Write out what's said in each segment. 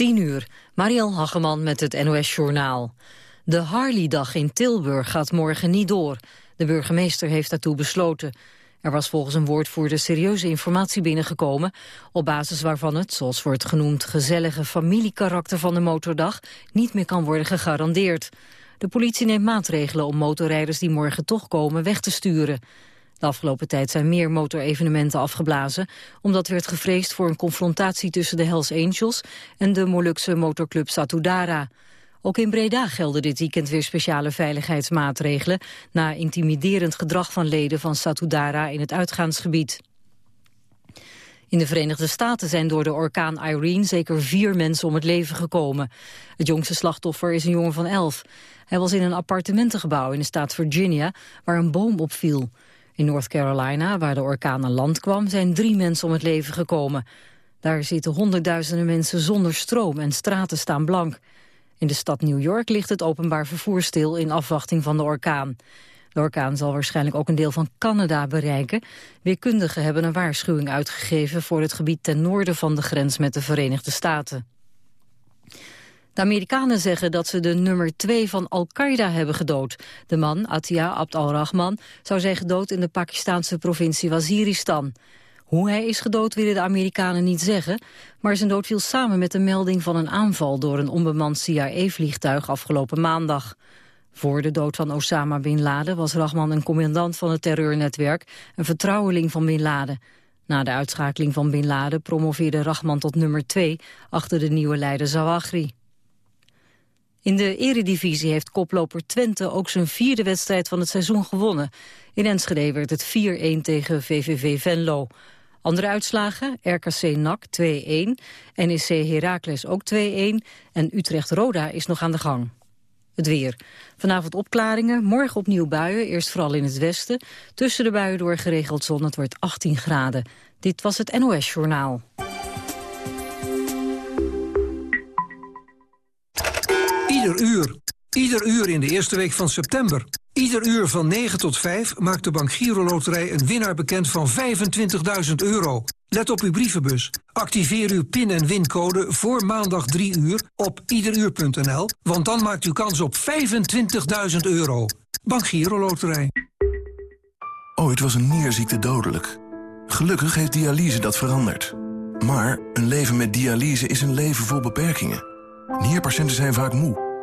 10 uur, Mariel Hageman met het NOS Journaal. De Harley-dag in Tilburg gaat morgen niet door. De burgemeester heeft daartoe besloten. Er was volgens een woordvoerder serieuze informatie binnengekomen... op basis waarvan het, zoals wordt genoemd, gezellige familiekarakter van de motordag... niet meer kan worden gegarandeerd. De politie neemt maatregelen om motorrijders die morgen toch komen weg te sturen. De afgelopen tijd zijn meer motorevenementen afgeblazen... omdat werd gevreesd voor een confrontatie tussen de Hells Angels... en de Molukse motorclub Satudara. Ook in Breda gelden dit weekend weer speciale veiligheidsmaatregelen... na intimiderend gedrag van leden van Satudara in het uitgaansgebied. In de Verenigde Staten zijn door de orkaan Irene zeker vier mensen om het leven gekomen. Het jongste slachtoffer is een jongen van elf. Hij was in een appartementengebouw in de staat Virginia waar een boom opviel. In North Carolina, waar de orkaan aan land kwam, zijn drie mensen om het leven gekomen. Daar zitten honderdduizenden mensen zonder stroom en straten staan blank. In de stad New York ligt het openbaar vervoer stil in afwachting van de orkaan. De orkaan zal waarschijnlijk ook een deel van Canada bereiken. Weerkundigen hebben een waarschuwing uitgegeven voor het gebied ten noorden van de grens met de Verenigde Staten. De Amerikanen zeggen dat ze de nummer 2 van Al-Qaeda hebben gedood. De man, Atia Abd al-Rahman, zou zijn gedood in de Pakistanse provincie Waziristan. Hoe hij is gedood willen de Amerikanen niet zeggen, maar zijn dood viel samen met de melding van een aanval door een onbemand CIA-vliegtuig afgelopen maandag. Voor de dood van Osama Bin Laden was Rahman een commandant van het terreurnetwerk, een vertrouweling van Bin Laden. Na de uitschakeling van Bin Laden promoveerde Rahman tot nummer 2 achter de nieuwe leider Zawahri. In de eredivisie heeft koploper Twente ook zijn vierde wedstrijd van het seizoen gewonnen. In Enschede werd het 4-1 tegen VVV Venlo. Andere uitslagen, RKC NAC 2-1, NEC Heracles ook 2-1 en Utrecht-Roda is nog aan de gang. Het weer. Vanavond opklaringen, morgen opnieuw buien, eerst vooral in het westen. Tussen de buien door geregeld zon, het wordt 18 graden. Dit was het NOS Journaal. Ieder uur. Ieder uur in de eerste week van september. Ieder uur van 9 tot 5 maakt de Bank Giro Loterij een winnaar bekend van 25.000 euro. Let op uw brievenbus. Activeer uw pin- en wincode voor maandag 3 uur op iederuur.nl, want dan maakt u kans op 25.000 euro. Bank Giro Loterij. Ooit was een nierziekte dodelijk. Gelukkig heeft dialyse dat veranderd. Maar een leven met dialyse is een leven vol beperkingen. Nierpatiënten zijn vaak moe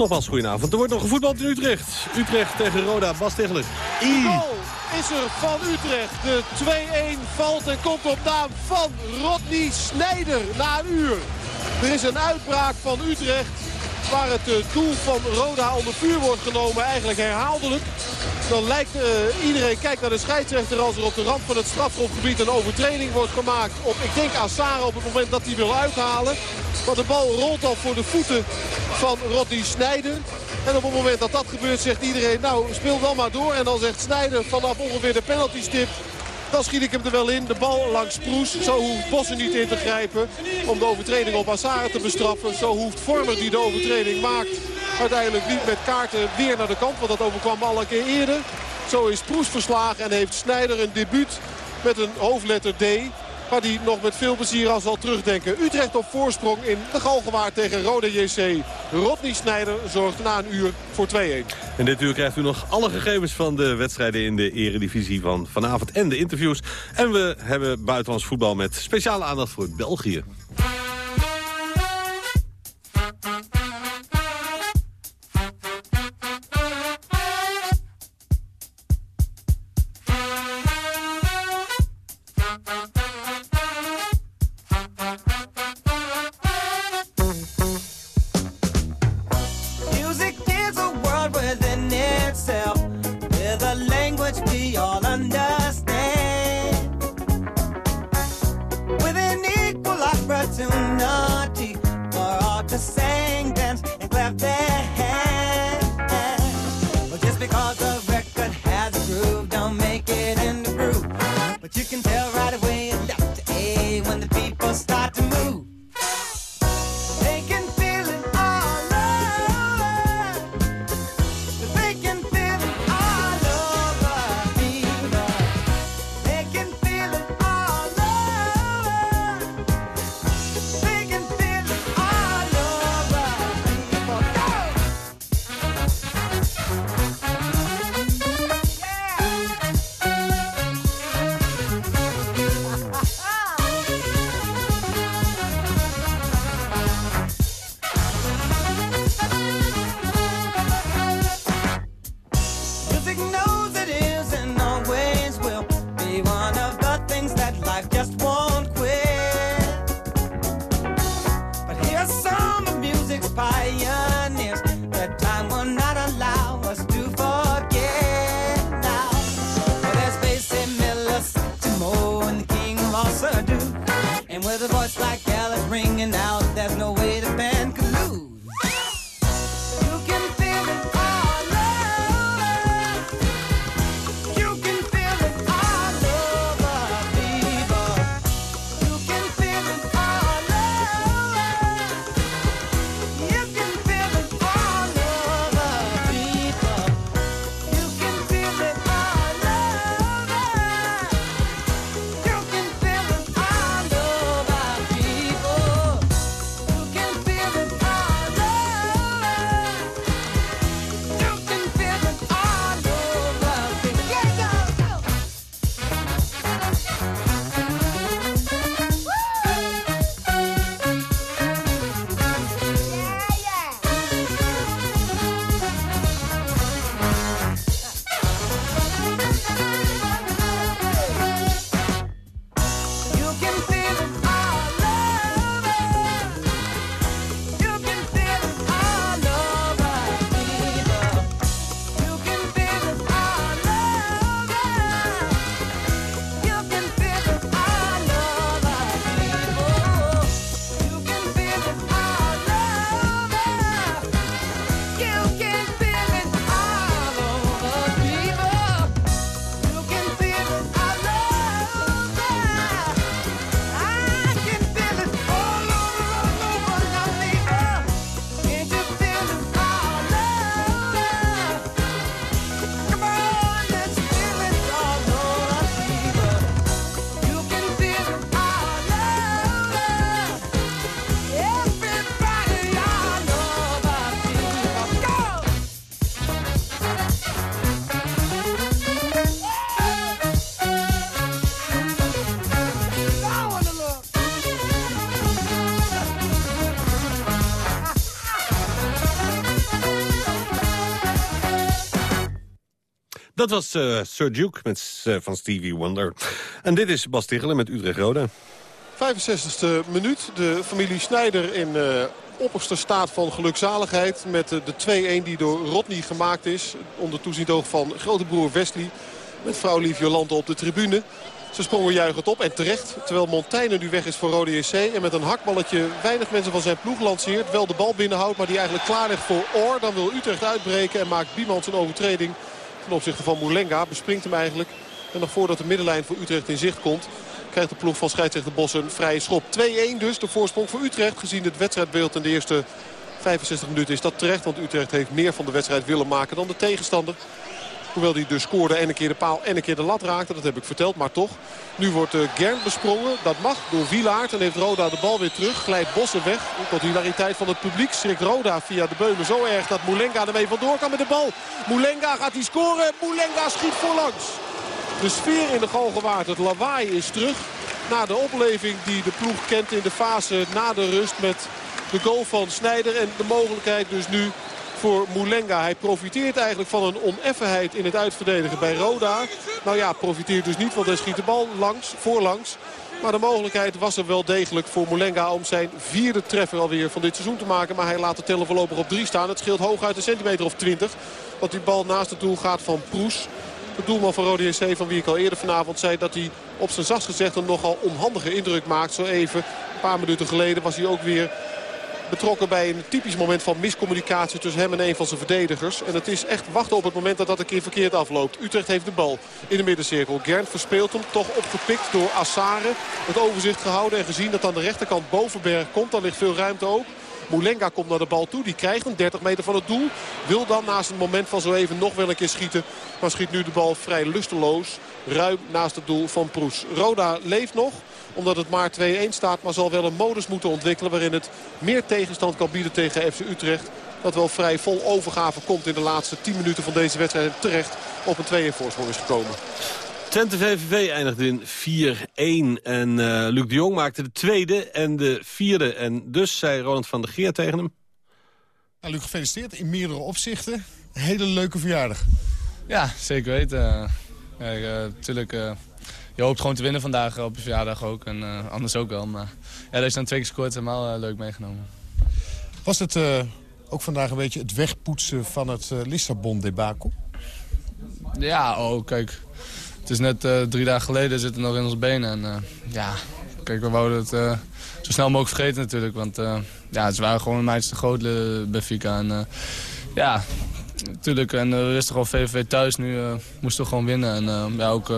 Nogmaals, goedenavond. Er wordt nog gevoetbald in Utrecht. Utrecht tegen Roda, Bas Tegeler. De goal is er van Utrecht. De 2-1 valt en komt op naam van Rodney Snijder na een uur. Er is een uitbraak van Utrecht waar het eh, doel van Roda onder vuur wordt genomen. Eigenlijk herhaaldelijk. Dan lijkt uh, iedereen, kijkt naar de scheidsrechter als er op de rand van het strafschopgebied een overtreding wordt gemaakt. Op, ik denk Assara op het moment dat hij wil uithalen. Maar de bal rolt al voor de voeten van Rodney Snijder. En op het moment dat dat gebeurt zegt iedereen, nou speel dan maar door. En dan zegt Snijder vanaf ongeveer de penalty stip. Dan schiet ik hem er wel in. De bal langs Proes. Zo hoeft Bossen niet in te grijpen om de overtreding op Assara te bestraffen. Zo hoeft Vormer die de overtreding maakt uiteindelijk niet met kaarten weer naar de kant. Want dat overkwam al een keer eerder. Zo is Proes verslagen en heeft Snijder een debuut met een hoofdletter D. Maar die nog met veel plezier al zal terugdenken. Utrecht op voorsprong in de Galgenwaard tegen Rode JC. Rodney Snijder zorgt na een uur voor 2-1. En dit uur krijgt u nog alle gegevens van de wedstrijden in de eredivisie van vanavond en de interviews. En we hebben buitenlands voetbal met speciale aandacht voor België. Dat was eh, Sir Duke met, eh, van Stevie Wonder. En dit is Bas Tichelen met Utrecht Roda. 65e minuut. De familie Snijder in eh, opperste staat van gelukzaligheid. Met de 2-1 die door Rodney gemaakt is. Onder toezicht oog van grote broer Wesley. Met vrouw Lief Jolante op de tribune. Ze sprongen juichend op en terecht. Terwijl Montaigne nu weg is voor Rode JC. En met een hakballetje weinig mensen van zijn ploeg lanceert. Wel de bal binnenhoudt, maar die eigenlijk klaar ligt voor Oor. Dan wil Utrecht uitbreken en maakt Biemans een overtreding. Ten opzichte van Moulenga. Bespringt hem eigenlijk. En nog voordat de middenlijn voor Utrecht in zicht komt... krijgt de ploeg van scheidsrechter Bos een vrije schop. 2-1 dus, de voorsprong voor Utrecht. Gezien het wedstrijdbeeld in de eerste 65 minuten is dat terecht. Want Utrecht heeft meer van de wedstrijd willen maken dan de tegenstander. Hoewel hij dus scoorde en een keer de paal en een keer de lat raakte. Dat heb ik verteld, maar toch. Nu wordt uh, Gern besprongen. Dat mag door Wielaert. En heeft Roda de bal weer terug. Glijdt Bossen weg. Tot hilariteit van het publiek. Schrikt Roda via de beulen zo erg dat Moulenga ermee vandoor kan met de bal. Moulenga gaat hij scoren. Moulenga schiet voorlangs. De sfeer in de Galgenwaard. Het lawaai is terug. Na de opleving die de ploeg kent in de fase na de rust met de goal van Snijder. En de mogelijkheid dus nu voor Moulenga. Hij profiteert eigenlijk van een oneffenheid in het uitverdedigen bij Roda. Nou ja, profiteert dus niet, want hij schiet de bal langs, voorlangs. Maar de mogelijkheid was er wel degelijk voor Moulenga om zijn vierde treffer alweer van dit seizoen te maken. Maar hij laat de teller voorlopig op drie staan. Het scheelt hooguit een centimeter of twintig. Want die bal naast het doel gaat van Proes. De doelman van Rode JC, van wie ik al eerder vanavond zei... dat hij op zijn zachtst gezegd een nogal onhandige indruk maakt. Zo even, een paar minuten geleden, was hij ook weer betrokken bij een typisch moment van miscommunicatie tussen hem en een van zijn verdedigers. En het is echt wachten op het moment dat dat een keer verkeerd afloopt. Utrecht heeft de bal in de middencirkel. Gern verspeelt hem, toch opgepikt door Assare. Het overzicht gehouden en gezien dat aan de rechterkant Bovenberg komt. Dan ligt veel ruimte ook. Moulenga komt naar de bal toe. Die krijgt hem 30 meter van het doel. Wil dan naast het moment van zo even nog wel een keer schieten. Maar schiet nu de bal vrij lusteloos. Ruim naast het doel van Proes. Roda leeft nog omdat het maar 2-1 staat. Maar zal wel een modus moeten ontwikkelen waarin het meer tegenstand kan bieden tegen FC Utrecht. Dat wel vrij vol overgave komt in de laatste 10 minuten van deze wedstrijd. En terecht op een 2-1 voorsprong is gekomen. Twente VVV eindigde in 4-1 en uh, Luc de Jong maakte de tweede en de vierde. En dus zei Roland van der Geer tegen hem... Nou, Luc, gefeliciteerd in meerdere opzichten. Een hele leuke verjaardag. Ja, zeker weten. Natuurlijk, uh, uh, je hoopt gewoon te winnen vandaag op je verjaardag ook. En uh, anders ook wel. Maar ja, dat is dan twee keer gescoord helemaal leuk meegenomen. Was het ook vandaag een beetje het wegpoetsen van het Lissabon-debakel? Ja, oh, kijk. Het is net drie dagen geleden, zitten nog in ons benen. En ja, kijk, we wouden het eh, zo snel mogelijk vergeten natuurlijk. Want ja, ze waren gewoon een meisje te groot, Benfica. En ja, natuurlijk. En we wisten gewoon VVV thuis. Nu moesten we gewoon winnen. En ja, ook,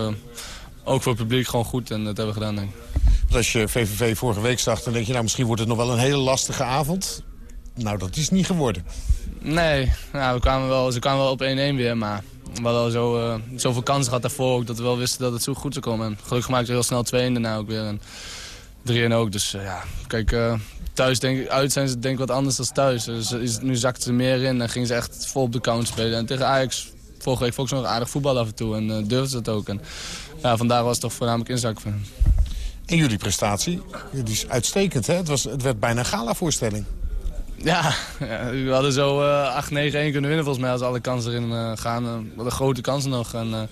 ook voor het publiek gewoon goed. En dat hebben we gedaan, denk ik. Als je VVV vorige week zag, dan denk je... nou, misschien wordt het nog wel een hele lastige avond. Nou, dat is niet geworden. Nee, nou, we kwamen wel, ze kwamen wel op 1-1 weer, maar we hadden al zo, uh, zoveel kansen gehad daarvoor ook, dat we wel wisten dat het zo goed zou komen. En gelukkig maakten we heel snel 2 en daarna ook weer. En 3 ook. Dus uh, ja, kijk, uh, thuis denk, uit zijn ze denk ik wat anders dan thuis. Dus is, nu zakten ze meer in en gingen ze echt vol op de count spelen. En tegen Ajax, vorige week vond ik ze nog aardig voetbal af en toe en durfden ze dat ook. En ja, vandaar was het toch voornamelijk inzak van En jullie prestatie, die is uitstekend hè? Het, was, het werd bijna een gala-voorstelling. Ja, ja, we hadden zo uh, 8-9-1 kunnen winnen volgens mij als alle kansen erin uh, gaan. Uh, wat een grote kansen nog. En,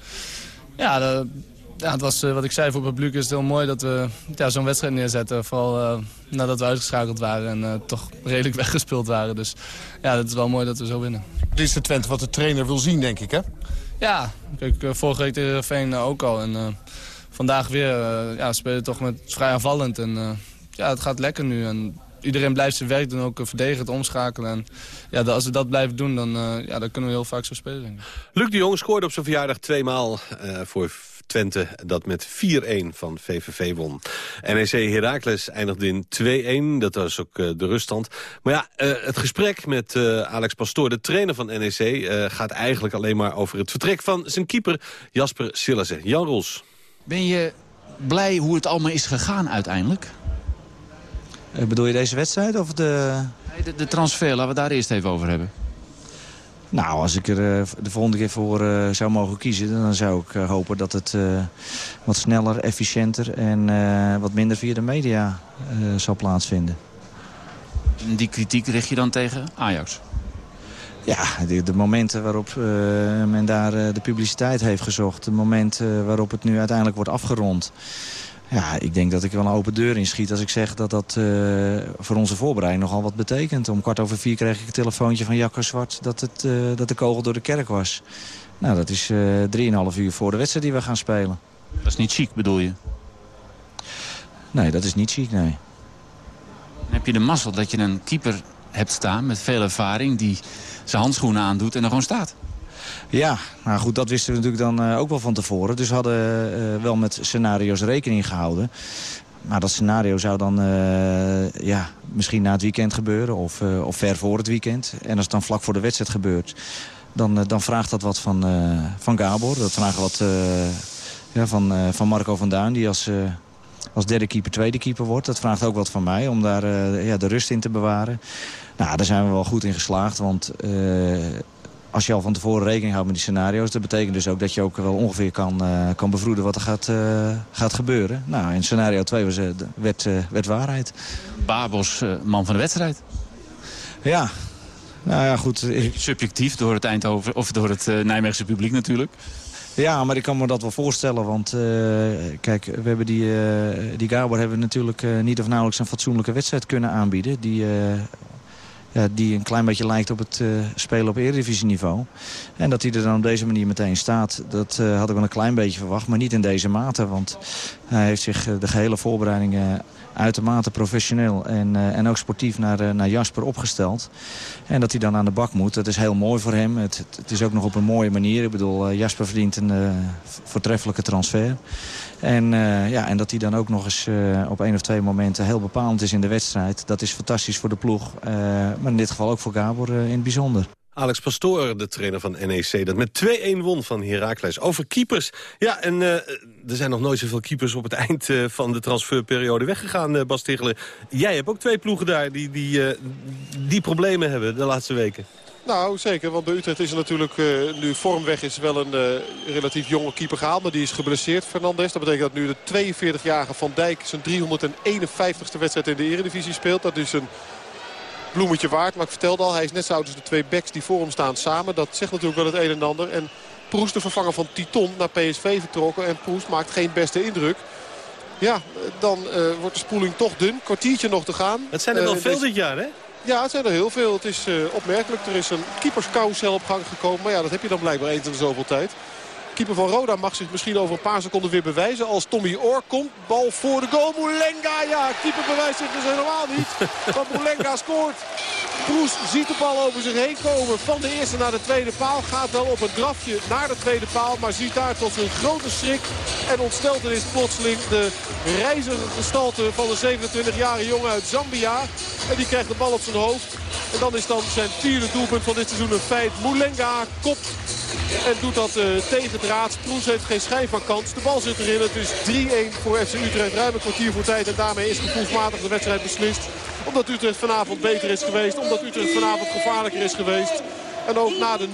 ja, de, ja, het was wat ik zei voor het publiek is het heel mooi dat we ja, zo'n wedstrijd neerzetten. Vooral nadat we uitgeschakeld waren en toch redelijk weggespeeld waren. Dus ja, het is wel mooi dat we zo winnen. Dit is de Twente wat de trainer wil zien, denk ik, hè? Ja, kijk, vorige week tegen Veen ook al. En vandaag weer ja, spelen toch met vrij aanvallend. En ja, het gaat lekker nu. En iedereen blijft zijn werk doen, ook verdedigend omschakelen. En ja, als we dat blijven doen, dan, ja, dan kunnen we heel vaak zo spelen. Luc de Jong scoorde op zijn verjaardag tweemaal uh, voor Twente dat met 4-1 van VVV won. NEC Heracles eindigde in 2-1, dat was ook uh, de ruststand. Maar ja, uh, het gesprek met uh, Alex Pastoor, de trainer van NEC... gaat eigenlijk alleen maar over het vertrek van zijn keeper Jasper Sillassen. Jan Roels. Ben je blij hoe het allemaal is gegaan uiteindelijk? Uh, bedoel je deze wedstrijd of de... Nee, de, de, transfer, laten we daar eerst even over hebben. Nou, als ik er uh, de volgende keer voor uh, zou mogen kiezen... dan zou ik hopen dat het wat sneller, efficiënter... en wat minder via de media zal plaatsvinden. En die kritiek richt je dan tegen Ajax? Ja, de, de momenten waarop men daar de publiciteit heeft gezocht... de momenten waarop het nu uiteindelijk wordt afgerond... Ja, ik denk dat ik wel een open deur inschiet als ik zeg dat dat uh, voor onze voorbereiding nogal wat betekent. Om kwart over vier kreeg ik een telefoontje van Jacco Zwart dat, het, uh, dat de kogel door de kerk was. Nou, dat is uh, drieënhalf uur voor de wedstrijd die we gaan spelen. Dat is niet chic, bedoel je? Nee, dat is niet chic, nee. Dan heb je de mazzel dat je een keeper hebt staan met veel ervaring... die zijn handschoenen aandoet en er gewoon staat. Ja, nou goed, dat wisten we natuurlijk dan uh, ook wel van tevoren. Dus we hadden uh, wel met scenario's rekening gehouden. Maar dat scenario zou dan uh, ja, misschien na het weekend gebeuren of, of ver voor het weekend. En als het dan vlak voor de wedstrijd gebeurt, dan, dan vraagt dat wat van, van Gabor. Dat vraagt wat ja, van, van Marco van Duin, die als, als derde keeper tweede keeper wordt. Dat vraagt ook wat van mij om daar ja, de rust in te bewaren. Nou, daar zijn we wel goed in geslaagd, want als je al van tevoren rekening houdt met die scenario's... dat betekent dus ook dat je ook wel ongeveer kan, uh, kan bevroeden wat er gaat, uh, gaat gebeuren. Nou, in scenario 2 was, uh, werd, werd waarheid. Babos, man van de wedstrijd. Ja, nou ja, goed. Subjectief door het Eindhoven, of door het Nijmeegse publiek natuurlijk. Ja, maar ik kan me dat wel voorstellen. Want uh, kijk, we hebben die, uh, die Gabor hebben we natuurlijk uh, niet of nauwelijks een fatsoenlijke wedstrijd kunnen aanbieden. Die die een klein beetje lijkt op het uh, spelen op eredivisieniveau. En dat hij er dan op deze manier meteen staat, dat uh, had ik wel een klein beetje verwacht. Maar niet in deze mate, want hij heeft zich uh, de gehele voorbereidingen uitermate professioneel en, en ook sportief naar, naar Jasper opgesteld. En dat hij dan aan de bak moet, dat is heel mooi voor hem. Het, het is ook nog op een mooie manier. Ik bedoel, Jasper verdient een voortreffelijke transfer. En, ja, en dat hij dan ook nog eens op één of twee momenten heel bepalend is in de wedstrijd. Dat is fantastisch voor de ploeg. Maar in dit geval ook voor Gabor in het bijzonder. Alex Pastoor, de trainer van NEC, dat met 2-1 won van Heracles. Over keepers. Ja, en er zijn nog nooit zoveel keepers op het eind van de transferperiode weggegaan, Tichelen. Jij hebt ook twee ploegen daar die, die, die problemen hebben de laatste weken. Nou, zeker. Want bij Utrecht is er natuurlijk uh, nu vormweg is wel een uh, relatief jonge keeper gehaald. Maar die is geblesseerd, Fernandes. Dat betekent dat nu de 42-jarige Van Dijk zijn 351ste wedstrijd in de Eredivisie speelt. Dat is een bloemetje waard. Maar ik vertelde al, hij is net zo oud als de twee backs die voor hem staan samen. Dat zegt natuurlijk wel het een en ander. En Proest, de vervanger van Titon, naar PSV vertrokken. En Proest maakt geen beste indruk. Ja, dan uh, wordt de spoeling toch dun. Kwartiertje nog te gaan. Het zijn er wel veel dit jaar, hè? Ja, het zijn er heel veel. Het is uh, opmerkelijk. Er is een keeperscarousel op gang gekomen. Maar ja, dat heb je dan blijkbaar eens in de zoveel tijd. Keeper van Roda mag zich misschien over een paar seconden weer bewijzen. Als Tommy Oor komt, bal voor de goal. Moulenga, ja, keeper bewijst zich dus helemaal niet. Want Moulenga scoort. Kroes ziet de bal over zich heen komen. Van de eerste naar de tweede paal. Gaat wel op een drafje naar de tweede paal. Maar ziet daar tot zijn grote schrik en ontsteltenis plotseling de reizige gestalte van de 27-jarige jongen uit Zambia. En die krijgt de bal op zijn hoofd. En dan is dan zijn vierde doelpunt van dit seizoen een feit. Moulenga kopt en doet dat uh, tegen draad. Proes heeft geen schijn van kans. De bal zit erin. Het is 3-1 voor FC Utrecht. Ruim een kwartier voor tijd. En daarmee is gevoelsmatig de wedstrijd beslist. Omdat Utrecht vanavond beter is geweest. Omdat Utrecht vanavond gevaarlijker is geweest. En ook na de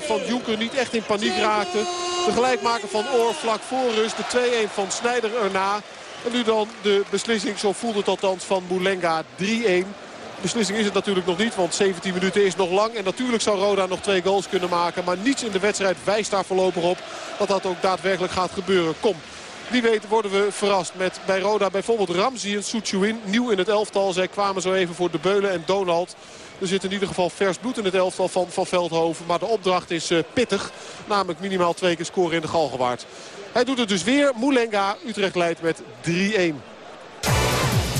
0-1 van Jonker niet echt in paniek raakte. De gelijkmaker van Oor vlak voor rust. De 2-1 van Snijder erna. En nu dan de beslissing, zo voelde het althans, van Moulenga 3-1. Beslissing is het natuurlijk nog niet, want 17 minuten is nog lang. En natuurlijk zou Roda nog twee goals kunnen maken. Maar niets in de wedstrijd wijst daar voorlopig op dat dat ook daadwerkelijk gaat gebeuren. Kom, wie weet worden we verrast met bij Roda bijvoorbeeld Ramzi en Soetjouin. Nieuw in het elftal. Zij kwamen zo even voor De Beulen en Donald. Er zit in ieder geval vers bloed in het elftal van, van Veldhoven. Maar de opdracht is uh, pittig. Namelijk minimaal twee keer scoren in de Galgenwaard. Hij doet het dus weer. Moulenga, Utrecht leidt met 3-1.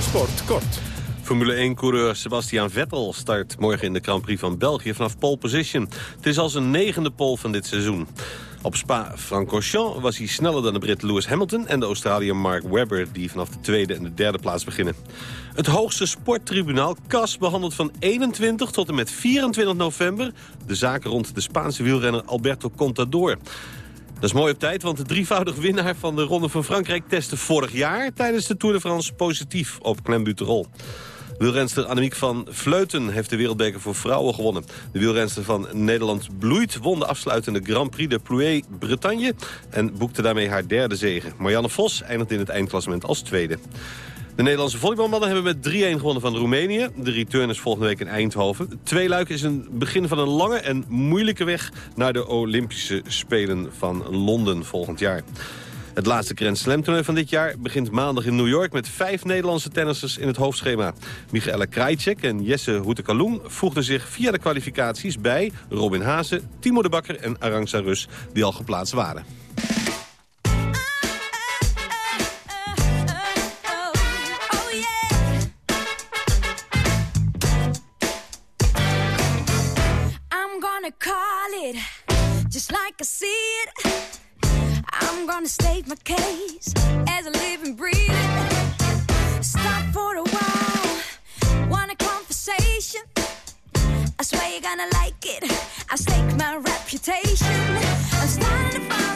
Sport kort. Formule 1-coureur Sebastian Vettel start morgen in de Grand Prix van België vanaf pole position. Het is al zijn negende pole van dit seizoen. Op Spa-Francorchamps was hij sneller dan de Brit Lewis Hamilton... en de Australiër Mark Webber, die vanaf de tweede en de derde plaats beginnen. Het hoogste sporttribunaal CAS behandelt van 21 tot en met 24 november... de zaken rond de Spaanse wielrenner Alberto Contador... Dat is mooi op tijd, want de drievoudig winnaar van de Ronde van Frankrijk... testte vorig jaar tijdens de Tour de France positief op klembuterol. Wielrenster Annemiek van Vleuten heeft de wereldbeker voor vrouwen gewonnen. De wielrenster van Nederland Bloeit won de afsluitende Grand Prix de Plouay-Bretagne... en boekte daarmee haar derde zege. Marianne Vos eindigt in het eindklassement als tweede. De Nederlandse volleybalmannen hebben met 3-1 gewonnen van Roemenië. De return is volgende week in Eindhoven. Twee luik is een begin van een lange en moeilijke weg... naar de Olympische Spelen van Londen volgend jaar. Het laatste Grand Slam toernooi van dit jaar begint maandag in New York... met vijf Nederlandse tennissers in het hoofdschema. Michaela Krajcek en Jesse Hoetekaloen voegden zich via de kwalificaties bij... Robin Haase, Timo de Bakker en Arantxa Rus, die al geplaatst waren. I see it. Gonna state my case as a living, breathing. Stop for a while, want a conversation? I swear you're gonna like it. I stake my reputation. I'm starting to fall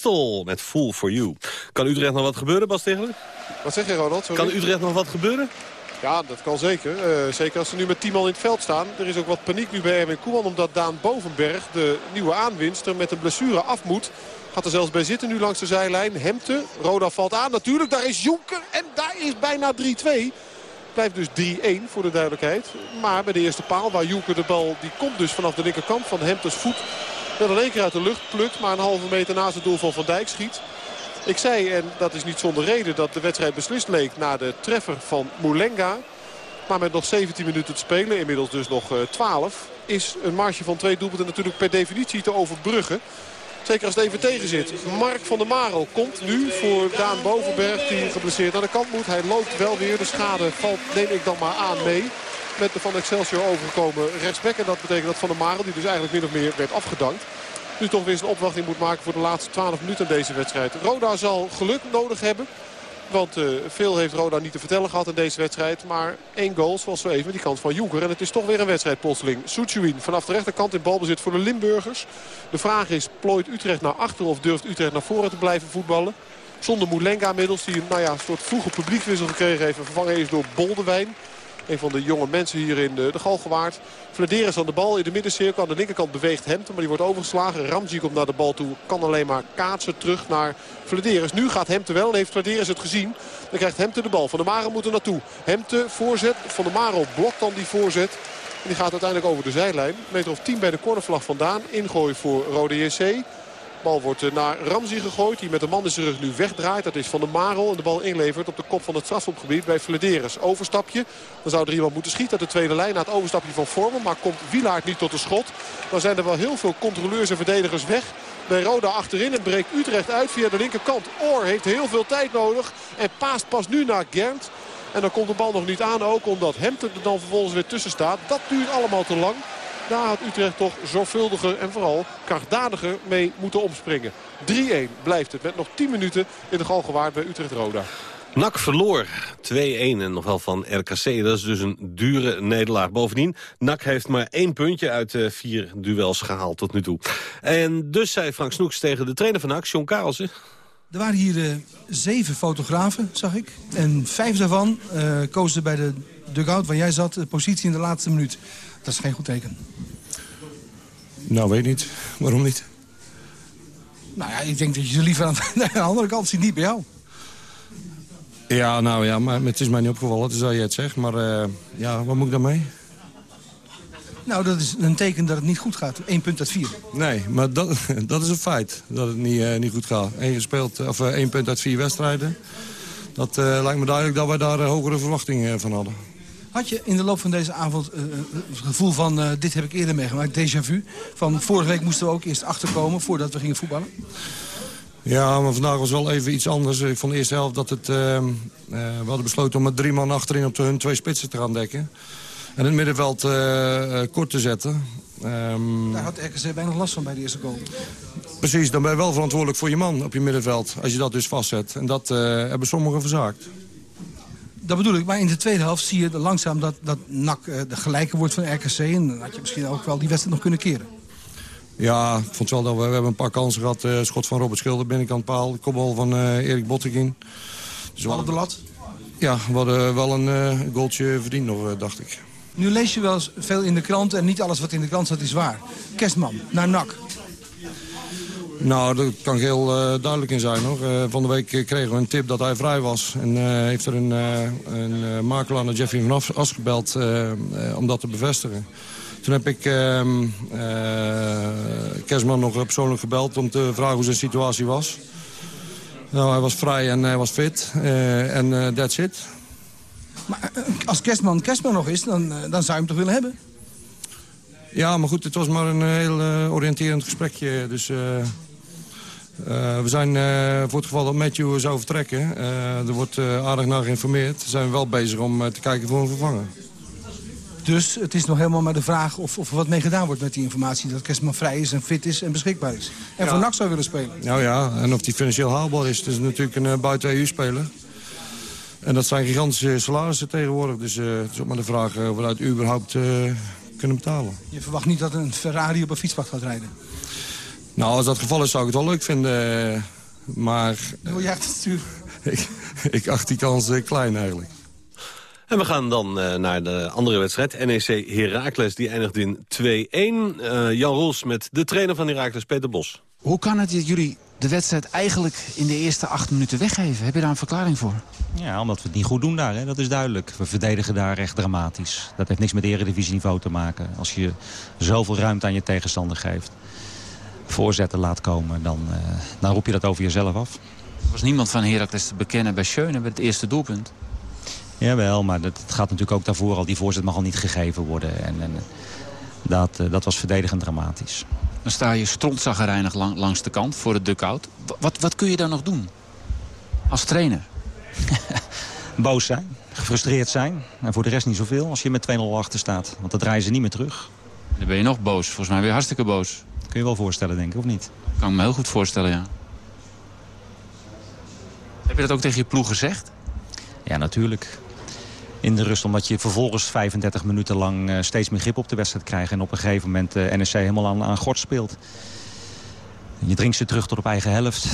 Crystal met Fool for You. Kan Utrecht nog wat gebeuren, Bas Tegeler? Wat zeg je, Ronald? Sorry. Kan Utrecht nog wat gebeuren? Ja, dat kan zeker. Eh, zeker als ze nu met 10 man in het veld staan. Er is ook wat paniek nu bij Erwin Koeman. Omdat Daan Bovenberg, de nieuwe aanwinster, met een blessure af moet. Gaat er zelfs bij zitten nu langs de zijlijn. Hemte, Roda valt aan. Natuurlijk, daar is Jonker. En daar is bijna 3-2. Blijft dus 3-1 voor de duidelijkheid. Maar bij de eerste paal waar Jonker de bal... die komt dus vanaf de linkerkant van Hemtes voet. Wel in één keer uit de lucht plukt. Maar een halve meter naast het doel van Van Dijk schiet. Ik zei, en dat is niet zonder reden, dat de wedstrijd beslist leek... na de treffer van Moulenga. Maar met nog 17 minuten te spelen, inmiddels dus nog eh, 12... is een marge van twee doelpunten natuurlijk per definitie te overbruggen. Zeker als het even tegen zit. Mark van der Marel komt nu voor Daan Bovenberg die geblesseerd aan de kant moet. Hij loopt wel weer. De schade valt, neem ik dan maar aan, mee. Met de van Excelsior overgekomen rechtsback. En dat betekent dat Van der Marel, die dus eigenlijk min of meer werd afgedankt... nu toch weer zijn opwachting moet maken voor de laatste 12 minuten aan deze wedstrijd. Roda zal geluk nodig hebben. Want eh, veel heeft Roda niet te vertellen gehad in deze wedstrijd. Maar één goal, zoals we even, met die kant van Jonker. En het is toch weer een wedstrijd plotseling. Soetjuin vanaf de rechterkant in balbezit voor de Limburgers. De vraag is, plooit Utrecht naar achter of durft Utrecht naar voren te blijven voetballen? Zonder Moulenga inmiddels, die een, nou ja, een soort vroege publiekswissel gekregen heeft. En vervangen is door Boldewijn. Een van de jonge mensen hier in de, de Galgenwaard. Flederis aan de bal in de middencirkel. Aan de linkerkant beweegt Hemte, maar die wordt overgeslagen. Ramsey komt naar de bal toe. Kan alleen maar kaatsen terug naar Flederis. Nu gaat Hemte wel en heeft Flederis het gezien. Dan krijgt Hemte de bal. Van der Maren moet er naartoe. Hemte voorzet. Van der Maren blokt dan die voorzet. En die gaat uiteindelijk over de zijlijn. Meter of 10 bij de cornervlag vandaan. Ingooi voor Rode JC. De bal wordt eh, naar Ramsey gegooid. Die met de man in zijn rug nu wegdraait. Dat is Van der Marel. En de bal inlevert op de kop van het strafschopgebied bij Flederis. Overstapje. Dan zou er iemand moeten schieten uit de tweede lijn. Na het overstapje van Vormen. Maar komt Wielaert niet tot de schot. Dan zijn er wel heel veel controleurs en verdedigers weg. Bij Roda achterin en breekt Utrecht uit via de linkerkant. Oor heeft heel veel tijd nodig. En paast pas nu naar Gernt. En dan komt de bal nog niet aan. Ook omdat Hemte er dan vervolgens weer tussen staat. Dat duurt allemaal te lang. Daar had Utrecht toch zorgvuldiger en vooral krachtdadiger mee moeten omspringen. 3-1 blijft het met nog 10 minuten in de Galgenwaard bij Utrecht-Roda. NAC verloor 2-1 en nog wel van RKC. Dat is dus een dure nederlaag. Bovendien, NAC heeft maar één puntje uit uh, vier duels gehaald tot nu toe. En dus zei Frank Snoeks tegen de trainer van NAC, John Karelsen... Er waren hier uh, zeven fotografen, zag ik. En vijf daarvan uh, kozen bij de dugout waar jij zat... de positie in de laatste minuut. Dat is geen goed teken. Nou, weet niet. Waarom niet? Nou ja, ik denk dat je ze liever aan de andere kant ziet, niet bij jou. Ja, nou ja, maar het is mij niet opgevallen, dus dat je het zegt. Maar uh, ja, wat moet ik daarmee? Nou, dat is een teken dat het niet goed gaat. Eén punt uit vier. Nee, maar dat, dat is een feit, dat het niet, uh, niet goed gaat. Eén, gespeeld, of, uh, één punt uit vier wedstrijden. Dat lijkt me duidelijk dat wij daar hogere verwachtingen van hadden. Had je in de loop van deze avond uh, het gevoel van... Uh, dit heb ik eerder meegemaakt, déjà vu? Van vorige week moesten we ook eerst achterkomen voordat we gingen voetballen? Ja, maar vandaag was wel even iets anders. Ik vond de eerste helft dat het... Uh, we hadden besloten om met drie man achterin op de hun twee spitsen te gaan dekken. En het middenveld kort te zetten. Um, Daar had RKC weinig last van bij de eerste goal. Precies, dan ben je wel verantwoordelijk voor je man op je middenveld. Als je dat dus vastzet. En dat hebben sommigen verzaakt. Dat bedoel ik, maar in de tweede helft zie je langzaam dat, dat NAC uh, de gelijke wordt van RKC. En dan had je misschien ook wel die wedstrijd nog kunnen keren. Ja, ik vond wel dat we, we hebben een paar kansen gehad. Uh, schot van Robert Schilder binnenkant paal. Kopbal van uh, Erik Bottekin. Dus wel op de lat? Ja, we hadden wel een goaltje verdiend nog, dacht ik. Nu lees je wel eens veel in de krant en niet alles wat in de krant staat is waar. Kerstman, naar NAC. Nou, daar kan ik heel uh, duidelijk in zijn. Hoor. Uh, van de week kregen we een tip dat hij vrij was. En uh, heeft er een, een makelaar naar Jeffrey van As gebeld om dat te bevestigen. Toen heb ik ehm, Kersman nog persoonlijk gebeld om te vragen hoe zijn situatie was. Nou, hij was vrij en hij was fit. En that's it. Maar als Kerstman Kerstman nog is, dan, dan zou je hem toch willen hebben? Ja, maar goed, het was maar een heel oriënterend gesprekje. Dus... Uh, we zijn uh, voor het geval dat Matthew zou vertrekken. Uh, er wordt aardig naar geïnformeerd. Zijn we wel bezig om te kijken voor een vervanger. Dus het is nog helemaal maar de vraag of, of er wat mee gedaan wordt met die informatie. Dat Kerstman vrij is en fit is en beschikbaar is. En ja. voor NAC zou willen spelen. Nou ja, en of die financieel haalbaar is. Het is natuurlijk een buiten EU-speler. En dat zijn gigantische salarissen tegenwoordig. Dus het is ook maar de vraag of we dat überhaupt kunnen betalen. Je verwacht niet dat een Ferrari op een fietspad gaat rijden? Nou, als dat het geval is, zou ik het wel leuk vinden. eh, Maar Hoe jij het sturen? ik, ik acht die kans eh, klein eigenlijk. En we gaan dan eh, naar de andere wedstrijd. NEC Heracles, die eindigt in 2-1. Eh, Jan Roels met de trainer van Heracles, Peter Bos. Hoe kan het dat jullie de wedstrijd eigenlijk in de eerste acht minuten weggeven? Heb je daar een verklaring voor? Ja, omdat we het niet goed doen daar, hè? dat is duidelijk. We verdedigen daar echt dramatisch. Dat heeft niks met eredivisieniveau te maken. Als je zoveel ruimte aan je tegenstander geeft, voorzetten laat komen... dan, eh, dan roep je dat over jezelf af. Er was niemand van Heracles te bekennen bij Schöne bij het eerste doelpunt. Jawel, maar dat, het gaat natuurlijk ook daarvoor al. Die voorzet mag al niet gegeven worden. En, en dat, eh, dat was verdedigend dramatisch. Dan sta je strontzaggerijnig lang, langs de kant voor dugout. Wa- Wat, wat kun je dan nog doen? Als trainer? Boos zijn, gefrustreerd zijn. En voor de rest niet zoveel als je met 2-0 achter staat. Want dat draaien ze niet meer terug. Dan ben je nog boos. Volgens mij je hartstikke boos. Kun je wel voorstellen, denk ik, of niet? Kan ik me heel goed voorstellen, ja. Heb je dat ook tegen je ploeg gezegd? Ja, natuurlijk. In de rust, omdat je vervolgens 35 minuten lang eh, steeds meer grip op de wedstrijd krijgt. En op een gegeven moment eh NSC helemaal aan, aan gort speelt. Je dringt ze terug tot op eigen helft.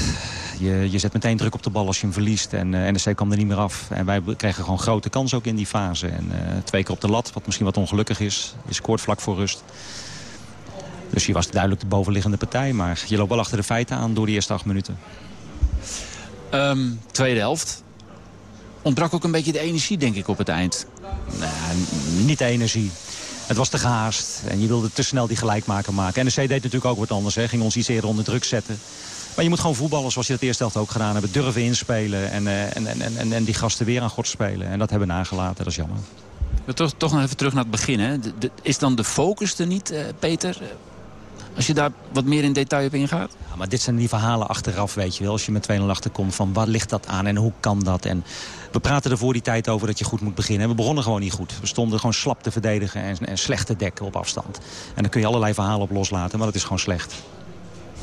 Je, je zet meteen druk op de bal als je hem verliest. En eh, NSC kwam er niet meer af. En wij kregen gewoon grote kans ook in die fase. En twee keer op de lat, wat misschien wat ongelukkig is. Je scoort vlak voor rust. Dus je was duidelijk de bovenliggende partij. Maar je loopt wel achter de feiten aan door die eerste acht minuten. Ehm, tweede helft. Ontbrak ook een beetje de energie, denk ik, op het eind. Nou, n- niet de energie. Het was te gehaast en je wilde te snel die gelijkmaker maken. NEC deed natuurlijk ook wat anders. Hè. Ging ons iets eerder onder druk zetten. Maar je moet gewoon voetballen zoals je dat eerste helft ook gedaan hebben. Durven inspelen en, eh, en, en, en, en die gasten weer aan God spelen. En dat hebben we nagelaten, dat is jammer. Toch, toch nog even terug naar het begin. Hè. De- de- is dan de focus er niet, eh, Peter? Als je daar wat meer in detail op ingaat? Ja, maar dit zijn die verhalen achteraf, weet je wel. Als je met 2-0 achterkomt, van waar ligt dat aan en hoe kan dat? En we praten er voor die tijd over dat je goed moet beginnen. En we begonnen gewoon niet goed. We stonden gewoon slap te verdedigen en, en slecht te dekken op afstand. En dan kun je allerlei verhalen op loslaten, maar dat is gewoon slecht.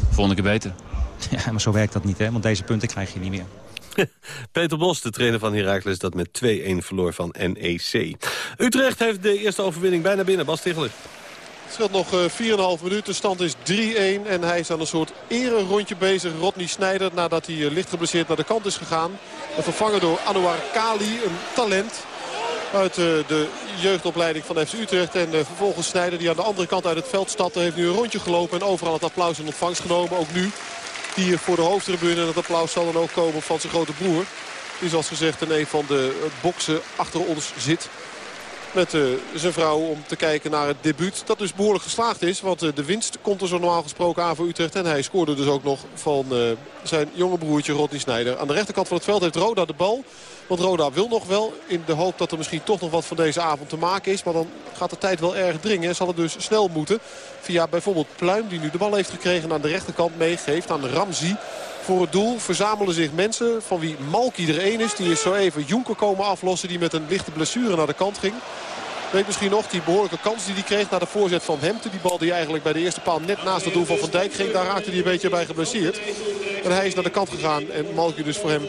Volgende keer beter. Ja, maar zo werkt dat niet, hè? Want deze punten krijg je niet meer. Peter Bos, de trainer van Heracles, dat met 2-1 verloor van NEC. Utrecht heeft de eerste overwinning bijna binnen. Bas Ticheler. Het scheelt nog eh, 4,5 minuten. De stand is 3-1. En hij is aan een soort ere-rondje bezig. Rodney Snijder, nadat hij eh, licht geblesseerd naar de kant is gegaan. En vervangen door Anouar Kali, een talent. Uit eh, de jeugdopleiding van FC Utrecht. En eh, vervolgens Snijder, die aan de andere kant uit het veld stapte. Heeft nu een rondje gelopen en overal het applaus in ontvangst genomen. Ook nu hier voor de hoofdtribune. En het applaus zal dan ook komen van zijn grote broer. Die zoals gezegd in een van de eh, boksen achter ons zit met eh, zijn vrouw om te kijken naar het debuut. Dat dus behoorlijk geslaagd is. Want eh, de winst komt er zo normaal gesproken aan voor Utrecht. En hij scoorde dus ook nog van eh, zijn jonge broertje Rodney Snijder. Aan de rechterkant van het veld heeft Roda de bal. Want Roda wil nog wel in de hoop dat er misschien toch nog wat van deze avond te maken is. Maar dan gaat de tijd wel erg dringen. En zal het dus snel moeten. Via bijvoorbeeld Pluim die nu de bal heeft gekregen en aan de rechterkant meegeeft aan Ramzi. Voor het doel verzamelen zich mensen van wie Malki er één is. Die is zo even Jonker komen aflossen die met een lichte blessure naar de kant ging. Weet misschien nog die behoorlijke kans die hij kreeg na de voorzet van Hemte. Die bal die eigenlijk bij de eerste paal net naast het doel van Van Dijk ging. Daar raakte hij een beetje bij geblesseerd. En hij is naar de kant gegaan. En Malki dus voor hem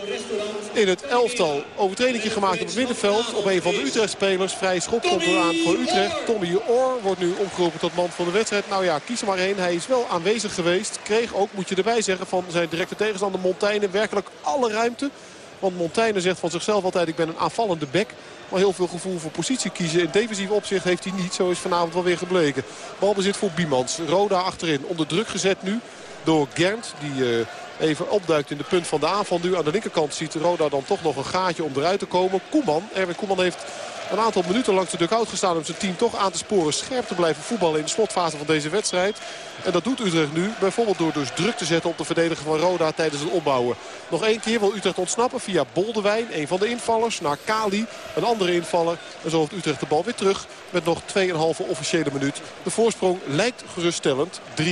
in het elftal. Overtreding gemaakt op het middenveld. Op een van de Utrecht-spelers. Vrij schop komt eraan voor Utrecht. Tommy Oor wordt nu omgeroepen tot man van de wedstrijd. Nou ja, kies er maar één. Hij is wel aanwezig geweest. Kreeg ook, moet je erbij zeggen, van zijn directe tegenstander Montaigne werkelijk alle ruimte. Want Montaigne zegt van zichzelf altijd, ik ben een aanvallende bek. Heel veel gevoel voor positie kiezen. In defensief opzicht heeft hij niet. Zo is vanavond wel weer gebleken. Balbezit voor Biemans. Roda achterin. Onder druk gezet nu door Gernt. Die eh, even opduikt in de punt van de aanval. Nu aan de linkerkant ziet Roda dan toch nog een gaatje om eruit te komen. Koeman. Erwin Koeman heeft een aantal minuten langs de dugout gestaan om zijn team toch aan te sporen scherp te blijven voetballen in de slotfase van deze wedstrijd. En dat doet Utrecht nu bijvoorbeeld door dus druk te zetten op de verdediger van Roda tijdens het opbouwen. Nog één keer wil Utrecht ontsnappen via Boldewijn, een van de invallers, naar Kali, een andere invaller. En zo heeft Utrecht de bal weer terug met nog 2,5 officiële minuut. De voorsprong lijkt geruststellend 3-1.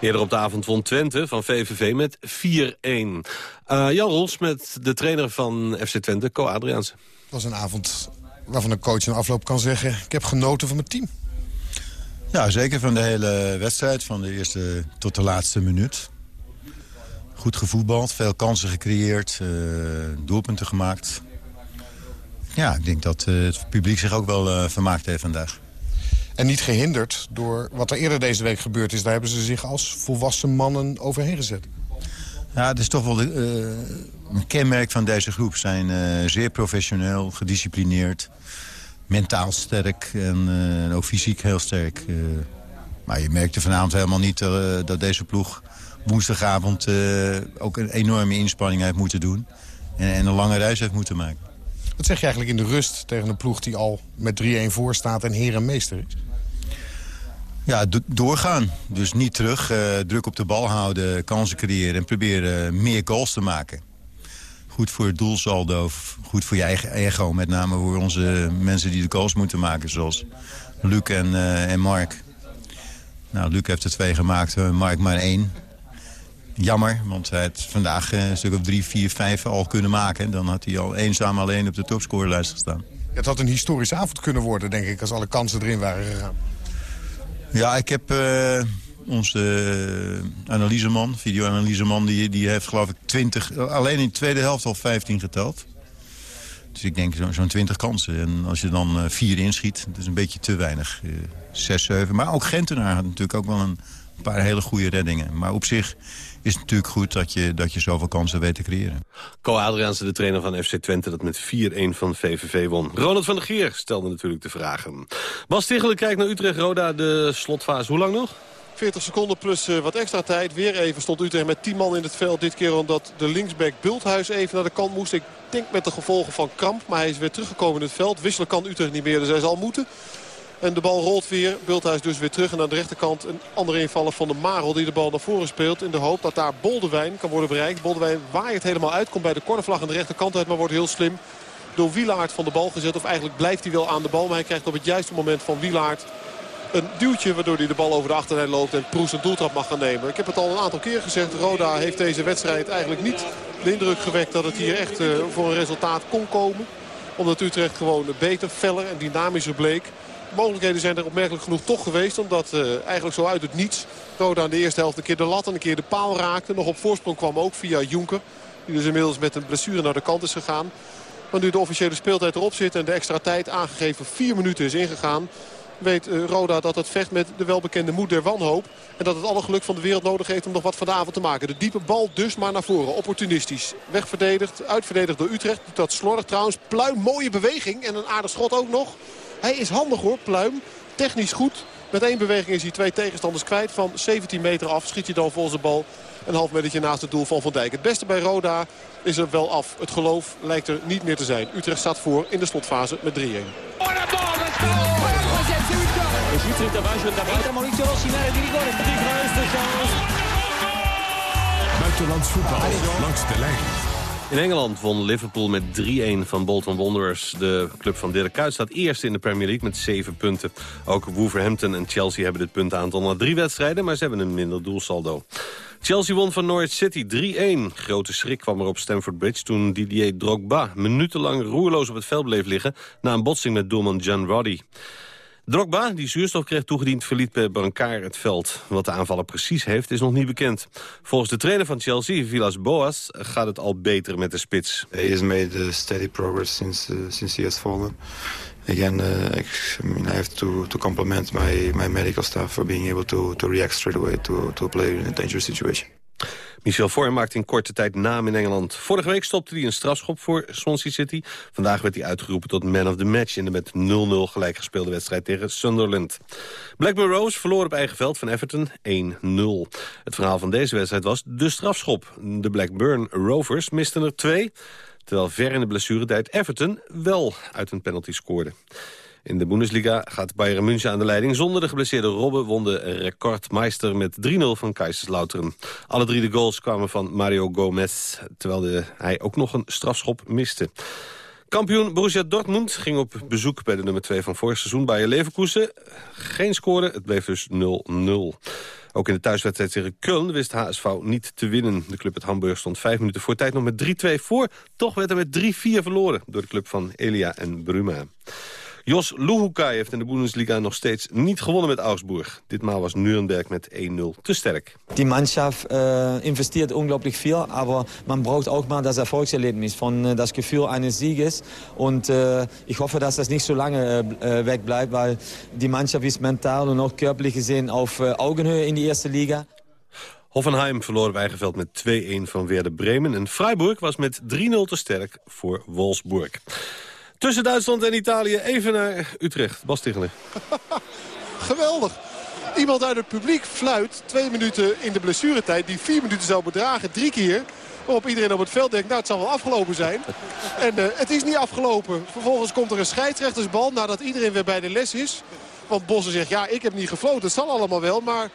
Eerder op de avond won Twente van VVV met 4-1. Eh, Jan Rols met de trainer van FC Twente, Co Adriaanse. Het was een avond waarvan een coach een afloop kan zeggen... ik heb genoten van mijn team. Ja, zeker van de hele wedstrijd, van de eerste tot de laatste minuut. Goed gevoetbald, veel kansen gecreëerd, eh, doelpunten gemaakt. Ja, ik denk dat eh, het publiek zich ook wel eh, vermaakt heeft vandaag. En niet gehinderd door wat er eerder deze week gebeurd is. Daar hebben ze zich als volwassen mannen overheen gezet. Ja, het is toch wel de, eh, een kenmerk van deze groep. Ze zijn eh, zeer professioneel, gedisciplineerd, mentaal sterk en eh, ook fysiek heel sterk. maar je merkte vanavond helemaal niet dat deze ploeg woensdagavond ook een enorme inspanning heeft moeten doen. En, en een lange reis heeft moeten maken. Wat zeg je eigenlijk in de rust tegen een ploeg die al met 3-1 voor staat en heer en meester is? Ja, do- doorgaan. Dus niet terug. eh, druk op de bal houden, kansen creëren en proberen meer goals te maken. Goed voor het doelsaldo, goed voor je eigen ego. Met name voor onze mensen die de goals moeten maken, zoals Luc en, eh, en Mark. Nou, Luc heeft er twee gemaakt, eh, Mark maar één. Jammer, want hij had vandaag een stuk of drie, vier, vijf al kunnen maken. Dan had hij al eenzaam alleen op de topscorerlijst gestaan. Het had een historische avond kunnen worden, denk ik, als alle kansen erin waren gegaan. Ja, ik heb eh, onze analyseman, video-analyseman... Die, die heeft geloof ik 20, alleen in de tweede helft al 15 geteld. Dus ik denk zo- zo'n 20 kansen. En als je dan eh, vier inschiet, dat is een beetje te weinig. Eh, zes, zeven. Maar ook Gentenaar had natuurlijk ook wel een paar hele goede reddingen. Maar op zich is het natuurlijk goed dat je, dat je zoveel kansen weet te creëren. Co Adriaanse, de trainer van FC Twente, dat met 4-1 van VVV won. Ronald van der Geer stelde natuurlijk de vragen. Bas Tichelen kijkt naar Utrecht-Roda, de slotfase. Hoe lang nog? 40 seconden plus eh, wat extra tijd. Weer even stond Utrecht met 10 man in het veld. Dit keer omdat de linksback Bulthuis even naar de kant moest. Ik denk met de gevolgen van kramp. Maar hij is weer teruggekomen in het veld. Wisselen kan Utrecht niet meer, dus hij zal moeten. En de bal rolt weer. Bulthuis dus weer terug. En aan de rechterkant een andere invaller van de Marel die de bal naar voren speelt. In de hoop dat daar Boldewijn kan worden bereikt. Boldewijn waait helemaal uit. Komt bij de cornervlag aan de rechterkant uit. Maar wordt heel slim door Wielaert van de bal gezet. Of eigenlijk blijft hij wel aan de bal. Maar hij krijgt op het juiste moment van Wielaert een duwtje waardoor hij de bal over de achterlijn loopt en Proes een doeltrap mag gaan nemen. Ik heb het al een aantal keer gezegd. Roda heeft deze wedstrijd eigenlijk niet de indruk gewekt dat het hier echt eh, voor een resultaat kon komen. Omdat Utrecht gewoon beter, feller en dynamischer bleek. Mogelijkheden zijn er opmerkelijk genoeg toch geweest. Omdat eh, eigenlijk zo uit het niets Roda in de eerste helft een keer de lat en een keer de paal raakte. Nog op voorsprong kwam ook via Jonker. Die dus inmiddels met een blessure naar de kant is gegaan. Maar nu de officiële speeltijd erop zit en de extra tijd aangegeven vier minuten is ingegaan weet eh, Roda dat het vecht met de welbekende moed der wanhoop. En dat het alle geluk van de wereld nodig heeft om nog wat van de avond te maken. De diepe bal dus maar naar voren. Opportunistisch. Wegverdedigd, uitverdedigd door Utrecht. Doet dat slordig trouwens. Pluim, mooie beweging. En een aardig schot ook nog. Hij is handig hoor, Pluim. Technisch goed. Met één beweging is hij twee tegenstanders kwijt. Van 17 meter af schiet hij dan vol zijn bal. Een half metertje naast het doel van Van Dijk. Het beste bij Roda is er wel af. Het geloof lijkt er niet meer te zijn. Utrecht staat voor in de slotfase met 3-1. Is Utrecht davanti davanti Maurizio Rossi in area di rigore. Di grootste chance. Buitenlands voetbal langs de lijn. In Engeland won Liverpool met 3-1 van Bolton Wanderers. De club van Dirk Kuyt staat eerst in de Premier League met 7 punten. Ook Wolverhampton en Chelsea hebben dit puntaantal na drie wedstrijden... maar ze hebben een minder doelsaldo. Chelsea won van Norwich City 3-1. Grote schrik kwam er op Stamford Bridge toen Didier Drogba... minutenlang roerloos op het veld bleef liggen... na een botsing met doelman John Roddy. Drogba, die zuurstof kreeg toegediend, verliet bij Brancard het veld. Wat de aanvaller precies heeft, is nog niet bekend. Volgens de trainer van Chelsea, Villas Boas, gaat het al beter met de spits. He has made steady progress since uh, since he has fallen. Again, uh, I mean, I have to to compliment my my medical staff for being able to to react straight away to to a player in a dangerous situation. Michel Vorm maakt in korte tijd naam in Engeland. Vorige week stopte hij een strafschop voor Swansea City. Vandaag werd hij uitgeroepen tot man of the match... in de met 0-0 gelijk gespeelde wedstrijd tegen Sunderland. Blackburn Rose verloor op eigen veld van Everton 1-0. Het verhaal van deze wedstrijd was de strafschop. De Blackburn Rovers misten er twee... terwijl ver in de blessuretijd Everton wel uit een penalty scoorde. In de Bundesliga gaat Bayern München aan de leiding. Zonder de geblesseerde Robben won de recordmeister met 3-0 van Kaiserslautern. Alle drie de goals kwamen van Mario Gomez, terwijl de, hij ook nog een strafschop miste. Kampioen Borussia Dortmund ging op bezoek bij de nummer 2 van vorig seizoen, Bayer Leverkusen. Geen score, het bleef dus 0-0. Ook in de thuiswedstrijd tegen Köln wist HSV niet te winnen. De club uit Hamburg stond vijf minuten voor tijd nog met 3-2 voor. Toch werd er met 3-4 verloren door de club van Elia en Bruma. Jos Luhukai heeft in de Bundesliga nog steeds niet gewonnen met Augsburg. Ditmaal was Nuremberg met 1-0 te sterk. Die Mannschaft äh, investiert unglaublich viel, aber man braucht auch mal das Erfolgserlebnis von äh, das Gefühl eines Sieges. Und äh, ich hoffe, dass das nicht so lange äh, wegbleibt, weil die Mannschaft ist mental und auch körperlich gesehen auf Augenhöhe in die erste Liga. Hoffenheim verloor Weigeveld met 2-1 van Werder Bremen. En Freiburg was met 3-0 te sterk voor Wolfsburg. Tussen Duitsland en Italië even naar Utrecht. Bas Ticheler. Geweldig. Iemand uit het publiek fluit twee minuten in de blessuretijd. Die vier minuten zou bedragen. Drie keer. Waarop iedereen op het veld denkt, nou het zal wel afgelopen zijn. En uh, het is niet afgelopen. Vervolgens komt er een scheidsrechtersbal nadat iedereen weer bij de les is. Want Bossen zegt, ja ik heb niet gefloten. Het zal allemaal wel. Maar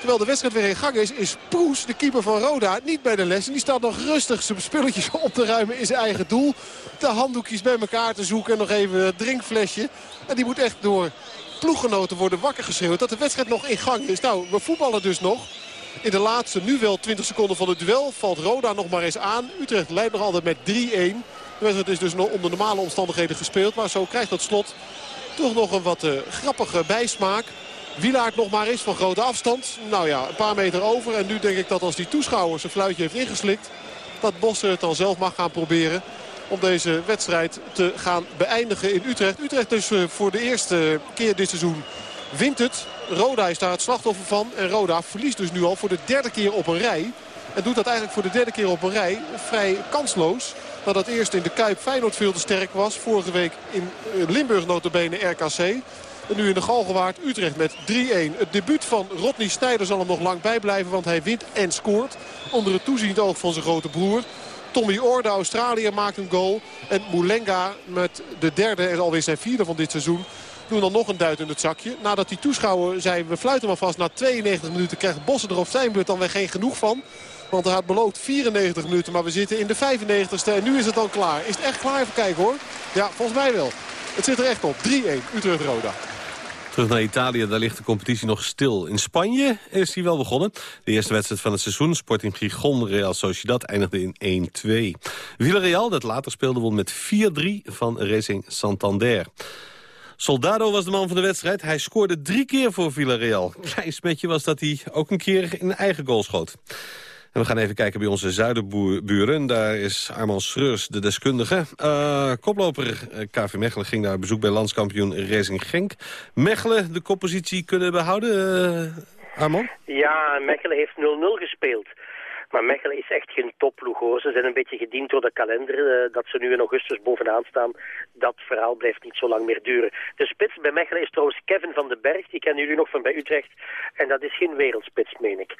terwijl de wedstrijd weer in gang is, is Proes, de keeper van Roda, niet bij de les. En die staat nog rustig zijn spulletjes op te ruimen in zijn eigen doel. De handdoekjes bij elkaar te zoeken en nog even een drinkflesje. En die moet echt door ploeggenoten worden wakker geschreeuwd dat de wedstrijd nog in gang is. Nou, we voetballen dus nog. In de laatste, nu wel 20 seconden van het duel, valt Roda nog maar eens aan. Utrecht leidt nog altijd met 3-1. De wedstrijd is dus nog onder normale omstandigheden gespeeld. Maar zo krijgt dat slot toch nog een wat uh, grappige bijsmaak. Wielaert nog maar eens van grote afstand. Nou ja, een paar meter over. En nu denk ik dat als die toeschouwer zijn fluitje heeft ingeslikt... dat Bossen het dan zelf mag gaan proberen om deze wedstrijd te gaan beëindigen in Utrecht. Utrecht dus uh, voor de eerste keer dit seizoen wint het. Roda is daar het slachtoffer van. En Roda verliest dus nu al voor de derde keer op een rij. En doet dat eigenlijk voor de derde keer op een rij vrij kansloos. Nadat eerst in de Kuip Feyenoord veel te sterk was. Vorige week in Limburg notabene RKC. En nu in de Galgenwaard Utrecht met 3-1. Het debuut van Rodney Snijder zal er nog lang bij blijven. Want hij wint en scoort. Onder het toeziend oog van zijn grote broer. Tommy Oor, de Australiër, maakt een goal. En Moulenga met de derde en alweer zijn vierde van dit seizoen doen dan nog een duit in het zakje. Nadat die toeschouwer zei, we fluiten maar vast. Na 92 minuten krijgt Bossen er op zijn beurt dan weer geen genoeg van. Want hij had beloofd 94 minuten, maar we zitten in de 95ste. En nu is het dan klaar. Is het echt klaar? Even kijken hoor. Ja, volgens mij wel. Het zit er echt op. 3-1 Utrecht-Roda. Terug naar Italië, daar ligt de competitie nog stil. In Spanje is die wel begonnen. De eerste wedstrijd van het seizoen, Sporting Gijon, Real Sociedad, eindigde in 1-2. Villarreal, dat later speelde, won met 4-3 van Racing Santander. Soldado was de man van de wedstrijd. Hij scoorde drie keer voor Villarreal. Klein smetje was dat hij ook een keer in eigen goal schoot. En we gaan even kijken bij onze zuiderburen. Daar is Arman Schreurs, de deskundige. Uh, koploper uh, KV Mechelen ging daar op bezoek bij landskampioen Racing Genk. Mechelen de koppositie kunnen behouden, uh, Arman? Ja, Mechelen heeft 0-0 gespeeld. Maar Mechelen is echt geen topploeg. Ze zijn een beetje gediend door de kalender. Uh, dat ze nu in augustus bovenaan staan, dat verhaal blijft niet zo lang meer duren. De spits bij Mechelen is trouwens Kevin van den Berg. Die kennen jullie nog van bij Utrecht. En dat is geen wereldspits, meen ik.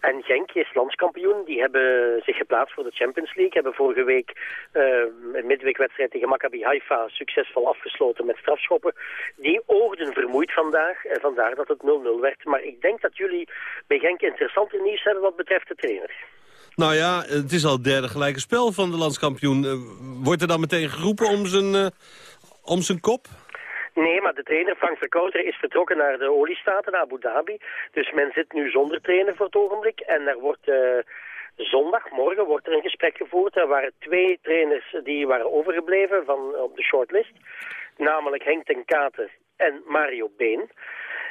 En Genk is landskampioen. Die hebben zich geplaatst voor de Champions League. Hebben vorige week uh, een midweekwedstrijd tegen Maccabi Haifa succesvol afgesloten met strafschoppen. Die oogden vermoeid vandaag. En vandaar dat het 0-0 werd. Maar ik denk dat jullie bij Genk interessanter nieuws hebben wat betreft de trainer. Nou ja, het is al het derde gelijke spel van de landskampioen. Wordt er dan meteen geroepen om zijn, uh, om zijn kop? Nee, maar de trainer Frank Verkouter is vertrokken naar de oliestaten, naar Abu Dhabi. Dus men zit nu zonder trainer voor het ogenblik. En er wordt... Uh, zondag, morgen, wordt er een gesprek gevoerd. Er waren twee trainers die waren overgebleven van, op de shortlist. Namelijk Henk ten en Mario Been.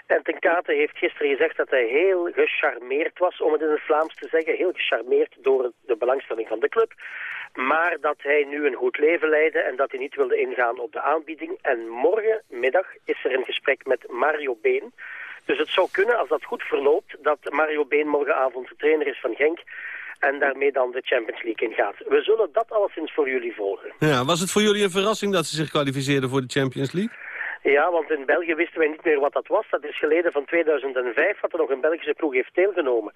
En ten Kate heeft gisteren gezegd dat hij heel gecharmeerd was, om het in het Vlaams te zeggen. Heel gecharmeerd door de belangstelling van de club. Maar dat hij nu een goed leven leidde en dat hij niet wilde ingaan op de aanbieding. En morgenmiddag is er een gesprek met Mario Been. Dus het zou kunnen, als dat goed verloopt, dat Mario Been morgenavond de trainer is van Genk en daarmee dan de Champions League ingaat. We zullen dat alleszins voor jullie volgen. Ja, was het voor jullie een verrassing dat ze zich kwalificeerden voor de Champions League? Ja, want in België wisten wij niet meer wat dat was. Dat is geleden van 2005 dat er nog een Belgische ploeg heeft deelgenomen.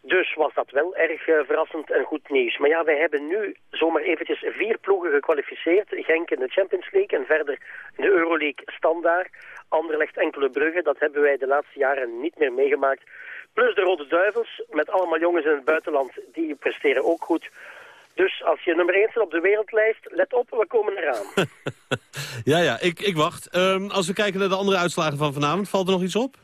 Dus was dat wel erg uh, verrassend en goed nieuws. Maar ja, wij hebben nu zomaar eventjes vier ploegen gekwalificeerd. Genk in de Champions League en verder de Euroleague standaard. Anderlecht enkele bruggen, dat hebben wij de laatste jaren niet meer meegemaakt. Plus de Rode Duivels, met allemaal jongens in het buitenland, die presteren ook goed. Dus als je nummer 1 staat op de wereldlijst, let op, we komen eraan. ja, ja, ik, ik wacht. Um, als we kijken naar de andere uitslagen van vanavond, valt er nog iets op?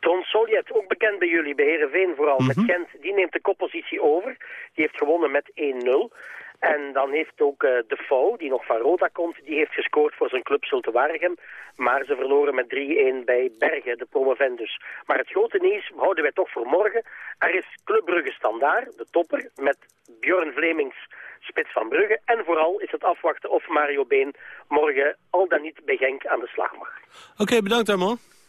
Tron Soljet, ook bekend bij jullie, bij Heerenveen vooral, mm -hmm. met Gent, die neemt de koppositie over. Die heeft gewonnen met 1-0. En dan heeft ook uh, Defoe, die nog van Roda komt, die heeft gescoord voor zijn club Zulte Waregem. Maar ze verloren met 3-1 bij Bergen, de promovendus. Maar het grote nieuws houden wij toch voor morgen. Er is Club Brugge Standaard, de topper, met Björn Vlemings, spits van Brugge. En vooral is het afwachten of Mario Been morgen al dan niet bij Genk aan de slag mag. Oké, bedankt Armand.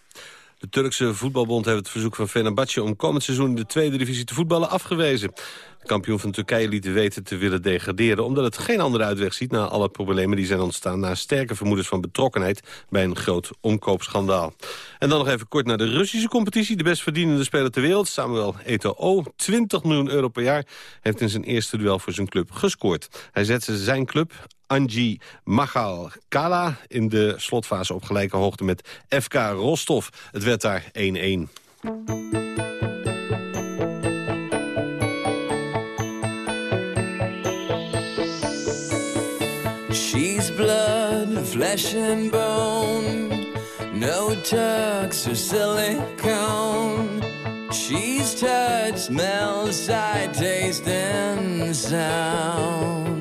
De Turkse voetbalbond heeft het verzoek van Fenerbahce om komend seizoen in de tweede divisie te voetballen afgewezen. De kampioen van Turkije liet weten te willen degraderen... omdat het geen andere uitweg ziet na alle problemen die zijn ontstaan... na sterke vermoedens van betrokkenheid bij een groot omkoopschandaal. En dan nog even kort naar de Russische competitie. De best verdienende speler ter wereld, Samuel Eto'o, 20 miljoen euro per jaar... heeft in zijn eerste duel voor zijn club gescoord. Hij zette zijn club Anji Magal Kala in de slotfase op gelijke hoogte met FK Rostov. Het werd daar 1-1. She's blood, flesh and bone, no tucks or silicone. She's touch, smell, sight, taste, and sound.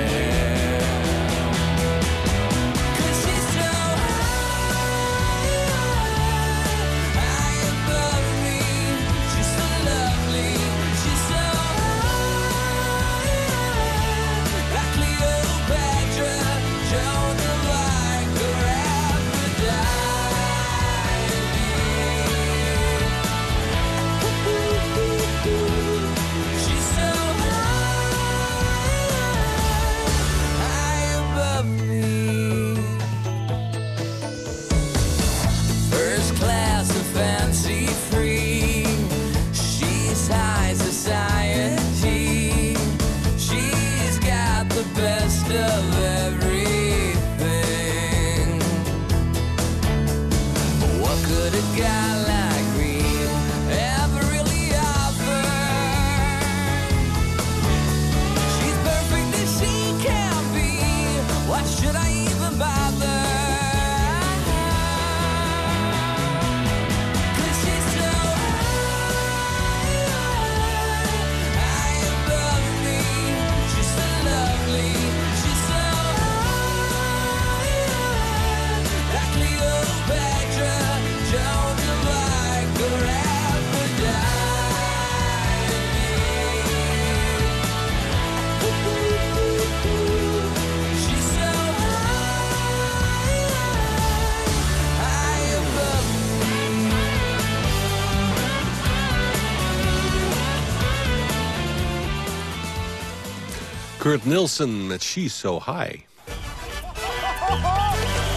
Kurt Nielsen met She's So High.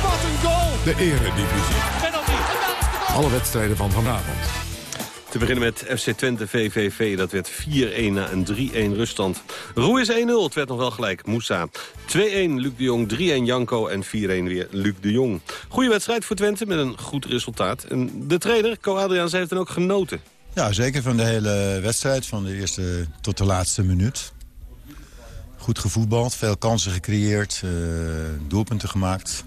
Wat een goal! De eredivisie. Alle wedstrijden van vanavond. Te beginnen met FC Twente VVV. Dat werd 4-1 na een 3-1 ruststand. Roe is 1-0. Het werd nog wel gelijk. Moussa. 2-1 Luc de Jong. 3-1 Janko. En 4-1 weer Luc de Jong. Goede wedstrijd voor Twente met een goed resultaat. En de trainer, Co Adriaans, heeft dan ook genoten. Ja, zeker van de hele wedstrijd. Van de eerste tot de laatste minuut. Goed gevoetbald, veel kansen gecreëerd, uh, doelpunten gemaakt.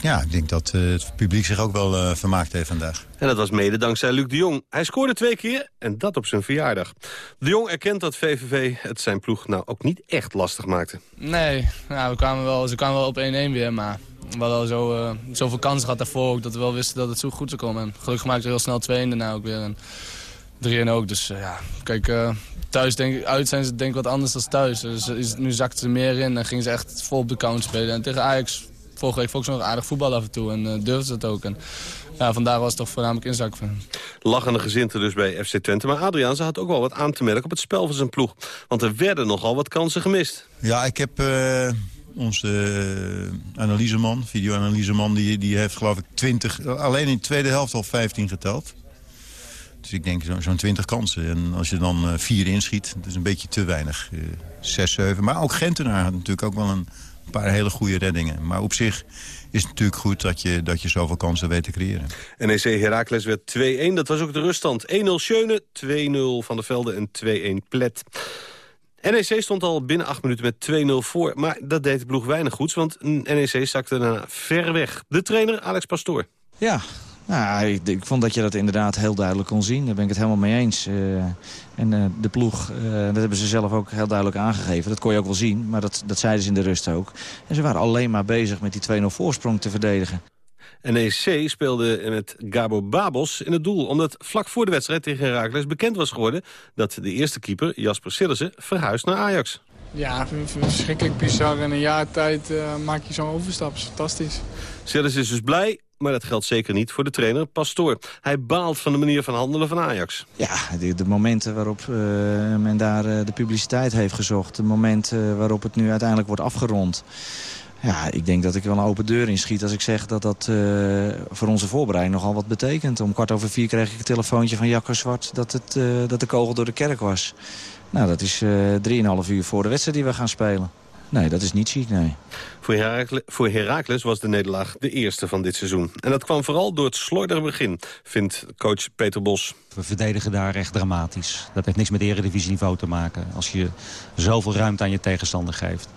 Ja, ik denk dat uh, het publiek zich ook wel uh, vermaakt heeft vandaag. En dat was mede dankzij Luc de Jong. Hij scoorde twee keer en dat op zijn verjaardag. De Jong erkent dat VVV het zijn ploeg nou ook niet echt lastig maakte. Nee, nou, we kwamen wel, ze kwamen wel op 1-1 weer, maar we hadden al zo, uh, zoveel kansen gehad daarvoor ook, dat we wel wisten dat het zo goed zou komen. En gelukkig maakte we heel snel 2 en daarna ook weer. En 3-1 ook, dus ja, kijk, thuis denk, uit zijn ze denk ik wat anders dan thuis. Dus is, nu zakten ze meer in en gingen ze echt vol op de count spelen. En tegen Ajax, vorige week volgens nog aardig voetbal af en toe. En uh, durfden ze het ook. En ja, vandaar was het toch voornamelijk inzak van Lachende gezinten dus bij FC Twente. Maar Adriaan, ze had ook wel wat aan te merken op het spel van zijn ploeg. Want er werden nogal wat kansen gemist. Ja, ik heb... Uh onze uh, analyseman, videoanalyseman, die, die heeft geloof ik 20, alleen in de tweede helft al 15 geteld. Dus ik denk zo'n zo 20 kansen. En als je dan uh, vier inschiet, dat is een beetje te weinig. Uh, 6, 7. Maar ook Gentenaar had natuurlijk ook wel een paar hele goede reddingen. Maar op zich is het natuurlijk goed dat je, dat je zoveel kansen weet te creëren. NEC Heracles werd 2-1. Dat was ook de ruststand. 1-0 Schöne, 2-0 Van der Velde en 2-1 Plet. NEC stond al binnen acht minuten met 2-0 voor. Maar dat deed de ploeg weinig goeds, want NEC zakte daarna ver weg. De trainer Alex Pastoor. Ja, nou, ik, ik, vond dat je dat inderdaad heel duidelijk kon zien. Daar ben ik het helemaal mee eens. Uh, en uh, de ploeg, uh, dat hebben ze zelf ook heel duidelijk aangegeven. Dat kon je ook wel zien, maar dat, dat zeiden ze in de rust ook. En ze waren alleen maar bezig met die 2-0 voorsprong te verdedigen. NEC speelde met Gabo Babos in het doel... omdat vlak voor de wedstrijd tegen Heracles bekend was geworden... dat de eerste keeper, Jasper Sillissen, verhuist naar Ajax. Ja, verschrikkelijk bizar. In een jaar tijd uh, maak je zo'n overstap. Dat is fantastisch. Sillissen is dus blij, maar dat geldt zeker niet voor de trainer Pastoor. Hij baalt van de manier van handelen van Ajax. Ja, de, momenten waarop uh, men daar uh, de publiciteit heeft gezocht. De momenten waarop het nu uiteindelijk wordt afgerond. Ja, ik denk dat ik wel een open deur inschiet als ik zeg dat dat voor onze voorbereiding nogal wat betekent. Om kwart over vier kreeg ik een telefoontje van Jacco Zwart dat, het, dat de kogel door de kerk was. Nou, dat is drieënhalf uh, uur voor de wedstrijd die we gaan spelen. Nee, dat is niet ziek, nee. Voor, Herakles, voor Heracles was de nederlaag de eerste van dit seizoen. En dat kwam vooral door het slordige begin, vindt coach Peter Bos. We verdedigen daar echt dramatisch. Dat heeft niks met eredivisieniveau te maken. Als je zoveel ruimte aan je tegenstander geeft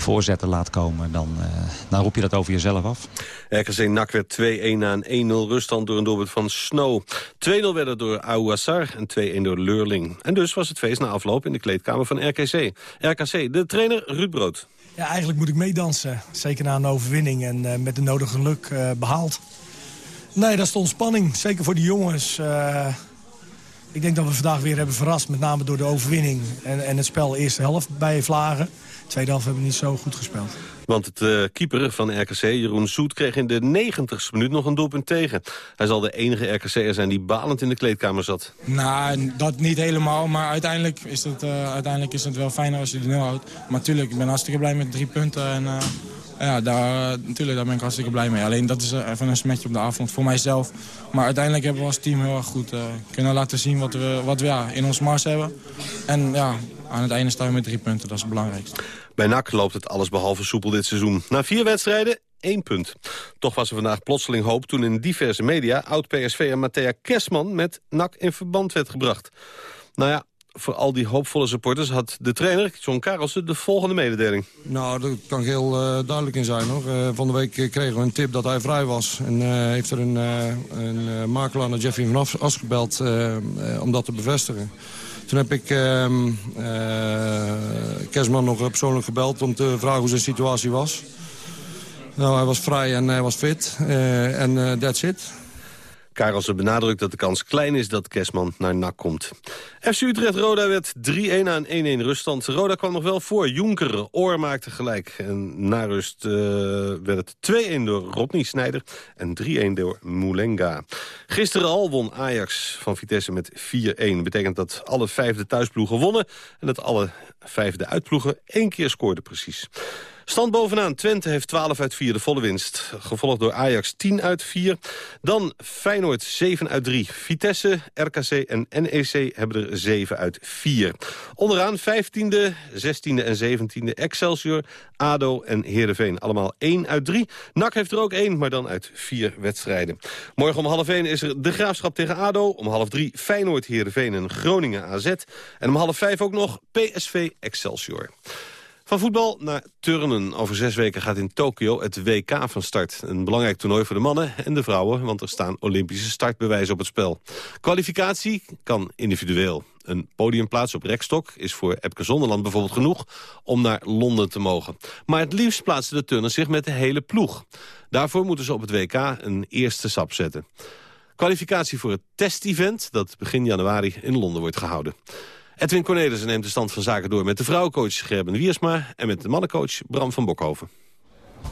voorzetten laat komen, dan, uh, dan roep je dat over jezelf af. RKC NAC werd 2-1 na een 1-0 ruststand door een doelpunt van Snow. 2-0 werd het door Aouassar en 2-1 door Leurling. En dus was het feest na afloop in de kleedkamer van RKC. RKC, de trainer Ruud Brood. Ja, eigenlijk moet ik meedansen. Zeker na een overwinning en uh, met de nodige geluk uh, behaald. Nee, dat stond spanning. Zeker voor de jongens. Uh, ik denk dat we vandaag weer hebben verrast. Met name door de overwinning en, en het spel eerste helft bij Vlagen. Tweede helft hebben we niet zo goed gespeeld. Want het uh, keeper van RKC, Jeroen Zoet, kreeg in de 90ste minuut nog een doelpunt tegen. Hij zal de enige RKC'er zijn die balend in de kleedkamer zat. Nou, dat niet helemaal, maar uiteindelijk is het, uh, uiteindelijk is het wel fijn als je de nul houdt. Maar natuurlijk, ik ben hartstikke blij met drie punten. En, uh, ja, daar, natuurlijk, daar ben ik hartstikke blij mee. Alleen dat is even een smetje op de avond voor mijzelf. Maar uiteindelijk hebben we als team heel erg goed kunnen laten zien wat we, wat we ja, in ons mars hebben. En ja, aan het einde staan we met drie punten, dat is het belangrijkste. Bij NAC loopt het allesbehalve soepel dit seizoen. Na vier wedstrijden, één punt. Toch was er vandaag plotseling hoop toen in diverse media... oud-PSV'er Matthea Kersman met NAC in verband werd gebracht. Nou ja, voor al die hoopvolle supporters had de trainer, John Karelsen, de volgende mededeling. Nou, daar kan ik heel uh, duidelijk in zijn. hoor. Uh, van de week kregen we een tip dat hij vrij was. En uh, heeft er een, een makelaar naar Jeffrey van As gebeld om dat te bevestigen. Toen heb ik uh, Kersman nog persoonlijk gebeld om te vragen hoe zijn situatie was. Nou, hij was vrij en hij was fit. En that's it. Karelsen benadrukt dat de kans klein is dat Kersman naar NAC komt. FC Utrecht-Roda werd 3-1 aan 1-1 ruststand. Roda kwam nog wel voor. Jonker, Oor maakte gelijk. En na rust uh, werd het 2-1 door Rodney Snijder en 3-1 door Moulenga. Gisteren al won Ajax van Vitesse met 4-1. Betekent dat alle vijfde thuisploegen wonnen... en dat alle vijfde uitploegen één keer scoorden precies. Stand bovenaan. Twente heeft 12 uit 4, de volle winst. Gevolgd door Ajax 10 uit 4. Dan Feyenoord 7 uit 3. Vitesse, RKC en NEC hebben er 7 uit 4. Onderaan 15e, 16e en 17e Excelsior, ADO en Heerenveen. Allemaal 1 uit 3. NAC heeft er ook 1, maar dan uit 4 wedstrijden. Morgen om half 1 is er de Graafschap tegen ADO. Om half 3 Feyenoord, Heerenveen en Groningen AZ. En om half 5 ook nog PSV Excelsior. Van voetbal naar turnen. Over zes weken gaat in Tokio het WK van start. Een belangrijk toernooi voor de mannen en de vrouwen... want er staan Olympische startbewijzen op het spel. Kwalificatie kan individueel. Een podiumplaats op rekstok is voor Epke Zonderland bijvoorbeeld genoeg... om naar Londen te mogen. Maar het liefst plaatsen de turners zich met de hele ploeg. Daarvoor moeten ze op het WK een eerste stap zetten. Kwalificatie voor het testevent dat begin januari in Londen wordt gehouden. Edwin Cornelissen neemt de stand van zaken door met de vrouwencoach Gerben Wiersma... en met de mannencoach Bram van Bokhoven.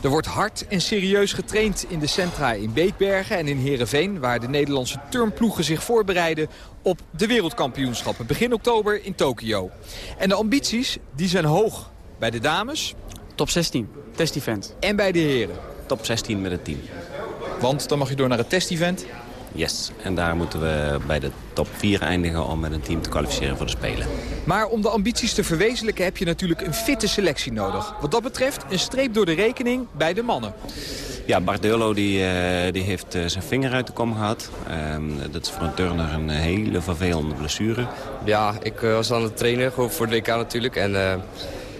Er wordt hard en serieus getraind in de centra in Beekbergen en in Heerenveen... waar de Nederlandse turnploegen zich voorbereiden op de wereldkampioenschappen. Begin oktober in Tokio. En de ambities die zijn hoog bij de dames. Top 16, test-event. En bij de heren. Top 16 met het team. Want dan mag je door naar het test-event. Yes, en daar moeten we bij de top 4 eindigen om met een team te kwalificeren voor de Spelen. Maar om de ambities te verwezenlijken heb je natuurlijk een fitte selectie nodig. Wat dat betreft een streep door de rekening bij de mannen. Ja, Bart Deurlo die, eh, die heeft eh, zijn vinger uit de kom gehad. Ehm, dat is voor een turner een hele vervelende blessure. Ja, ik eh, was aan het trainen, gewoon voor de WK natuurlijk. En eh,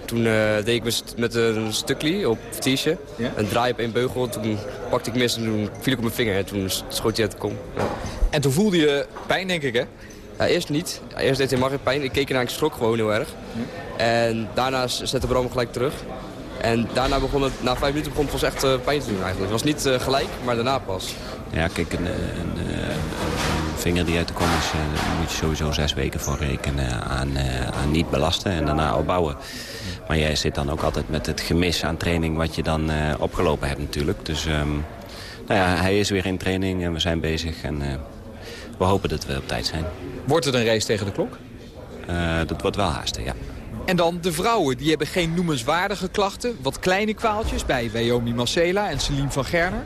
toen eh, deed ik met, met een stukje op t-shirt. Een draai op één beugel. Toen pakte ik mis en toen viel ik op mijn vinger. En toen schoot hij uit de kom. Ja. En toen voelde je pijn, denk ik, hè? Ja, eerst niet. Ja, eerst deed hij makkelijk pijn. Ik keek ernaar en ik schrok gewoon heel erg. En daarna zette Bram gelijk terug. En daarna begon het, na vijf minuten begon het pas echt eh, pijn te doen eigenlijk. Het was niet eh, gelijk, maar daarna pas. Ja, kijk, een, een, een, een vinger die uit de kom is, eh, daar moet je sowieso zes weken voor rekenen aan, eh, aan niet belasten en daarna opbouwen. Maar jij zit dan ook altijd met het gemis aan training wat je dan eh, opgelopen hebt natuurlijk. Dus ehm, nou ja, hij is weer in training en we zijn bezig en eh, we hopen dat we op tijd zijn. Wordt het een race tegen de klok? Eh, dat wordt wel haasten, ja. En dan de vrouwen, die hebben geen noemenswaardige klachten. Wat kleine kwaaltjes bij Wyoming Marcela en Celine van Gerner.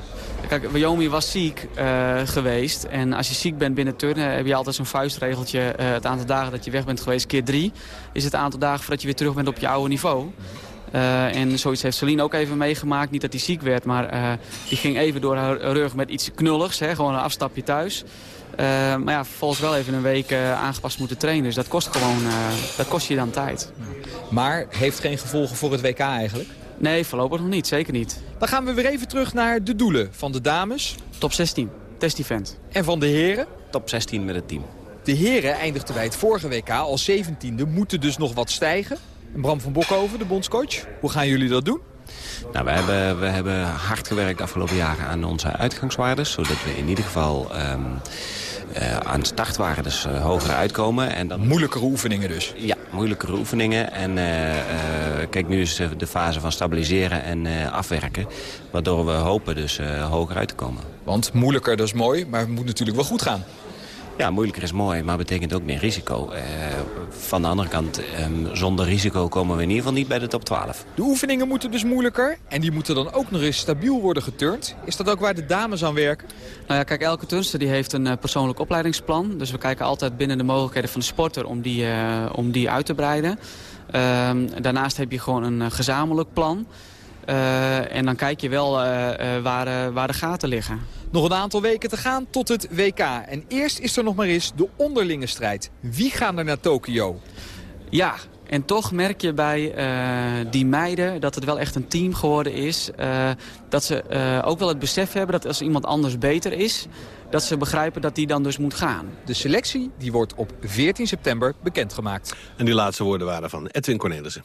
Kijk, Wyoming was ziek eh, geweest. En als je ziek bent binnen turnen heb je altijd zo'n vuistregeltje. eh, het aantal dagen dat je weg bent geweest, keer drie. Is het aantal dagen voordat je weer terug bent op je oude niveau. Eh, en zoiets heeft Celine ook even meegemaakt. Niet dat hij ziek werd, maar die ging even door haar rug met iets knulligs. Hè, gewoon een afstapje thuis. Maar ja, vervolgens wel even een week aangepast moeten trainen. Dus dat kost gewoon, dat kost je dan tijd. Maar heeft geen gevolgen voor het WK eigenlijk? Nee, voorlopig nog niet. Zeker niet. Dan gaan we weer even terug naar de doelen van de dames. Top 16, test-event. En van de heren? Top 16 met het team. De heren eindigden bij het vorige WK als 17e, moeten dus nog wat stijgen. En Bram van Bokhoven, de bondscoach, hoe gaan jullie dat doen? Nou, we hebben, we hebben hard gewerkt de afgelopen jaren aan onze uitgangswaardes. Zodat we in ieder geval ehm eh, aan startwaardes uh, hoger uitkomen. En dan... Moeilijkere oefeningen dus? Ja, moeilijkere oefeningen. En eh, kijk, nu is de fase van stabiliseren en afwerken. Waardoor we hopen dus hoger uit te komen. Want moeilijker, dat is mooi, maar het moet natuurlijk wel goed gaan. Ja, moeilijker is mooi, maar betekent ook meer risico. Eh, van de andere kant, ehm, zonder risico komen we in ieder geval niet bij de top 12. De oefeningen moeten dus moeilijker en die moeten dan ook nog eens stabiel worden geturnd. Is dat ook waar de dames aan werken? Nou ja, kijk, elke turnster die heeft een uh, persoonlijk opleidingsplan. Dus we kijken altijd binnen de mogelijkheden van de sporter om die, uh, om die uit te breiden. Uh, daarnaast heb je gewoon een uh, gezamenlijk plan. Uh, en dan kijk je wel waar, waar de gaten liggen. Nog een aantal weken te gaan tot het WK. En eerst is er nog maar eens de onderlinge strijd. Wie gaan er naar Tokio? Ja, en toch merk je bij uh, die meiden dat het wel echt een team geworden is. Uh, dat ze uh, ook wel het besef hebben dat als iemand anders beter is... dat ze begrijpen dat die dan dus moet gaan. De selectie die wordt op 14 september bekendgemaakt. En die laatste woorden waren van Edwin Cornelissen.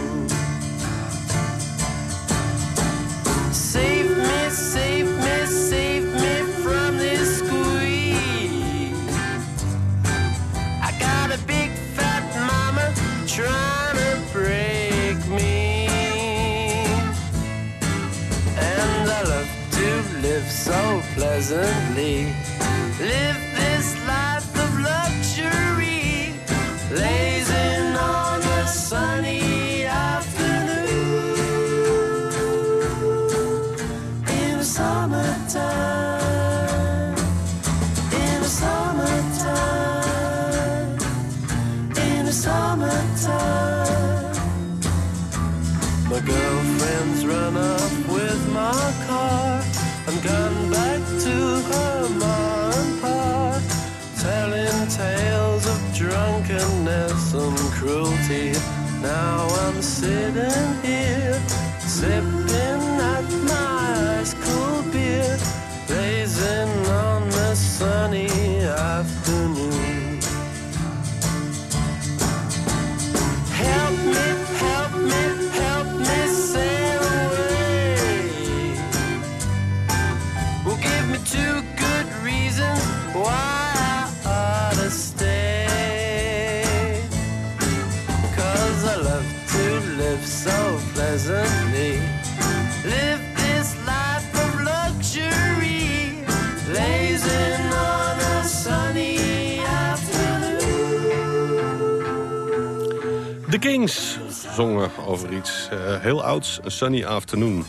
Kings zongen over iets eh, heel ouds, Sunny Afternoon.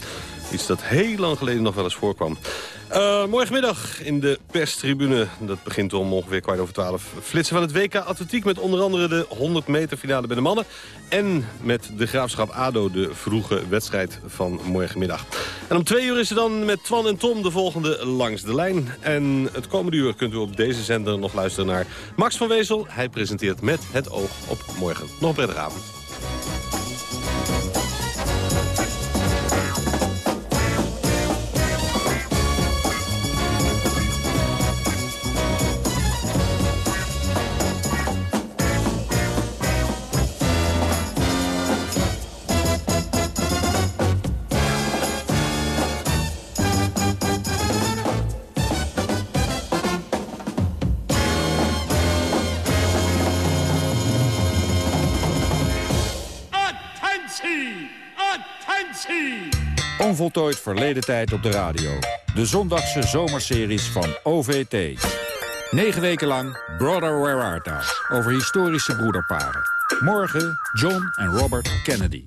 Iets dat heel lang geleden nog wel eens voorkwam. Uh, morgenmiddag in de perstribune. Dat begint om ongeveer kwart over twaalf. Flitsen van het WK Atletiek met onder andere de 100 meter finale bij de mannen. En met de Graafschap ADO de vroege wedstrijd van morgenmiddag. En om twee uur is er dan met Twan en Tom de volgende Langs de Lijn. En het komende uur kunt u op deze zender nog luisteren naar Max van Wezel. Hij presenteert met het oog op morgen. Nog prettige avond. Onvoltooid verleden tijd op de radio. De zondagse zomerseries van OVT. Negen weken lang Brother Where Art Thou? Over historische broederparen. Morgen John en Robert Kennedy.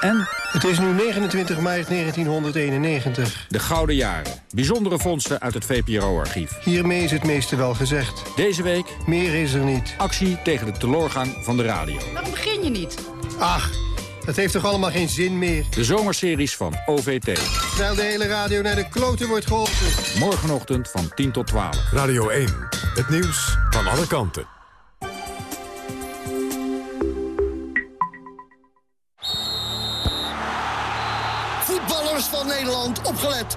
En... Het is nu 29 maart 1991. De Gouden Jaren. Bijzondere vondsten uit het VPRO-archief. Hiermee is het meeste wel gezegd. Deze week... Meer is er niet. Actie tegen de teleurgang van de radio. Waarom begin je niet? Ach, dat heeft toch allemaal geen zin meer? De zomerseries van OVT. Terwijl de hele radio naar de kloten wordt geholpen. Morgenochtend van 10 tot 12. Radio 1. Het nieuws van alle kanten. Voetballers van Nederland, opgelet.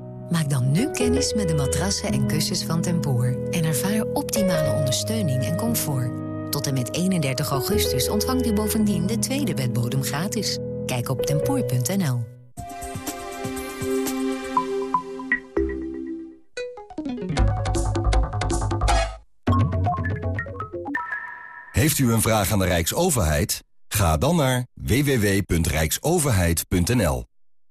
Maak dan nu kennis met de matrassen en kussens van Tempoor... en ervaar optimale ondersteuning en comfort. Tot en met 31 augustus ontvangt u bovendien de tweede bedbodem gratis. Kijk op tempoor.nl. Heeft u een vraag aan de Rijksoverheid? Ga dan naar www.rijksoverheid.nl.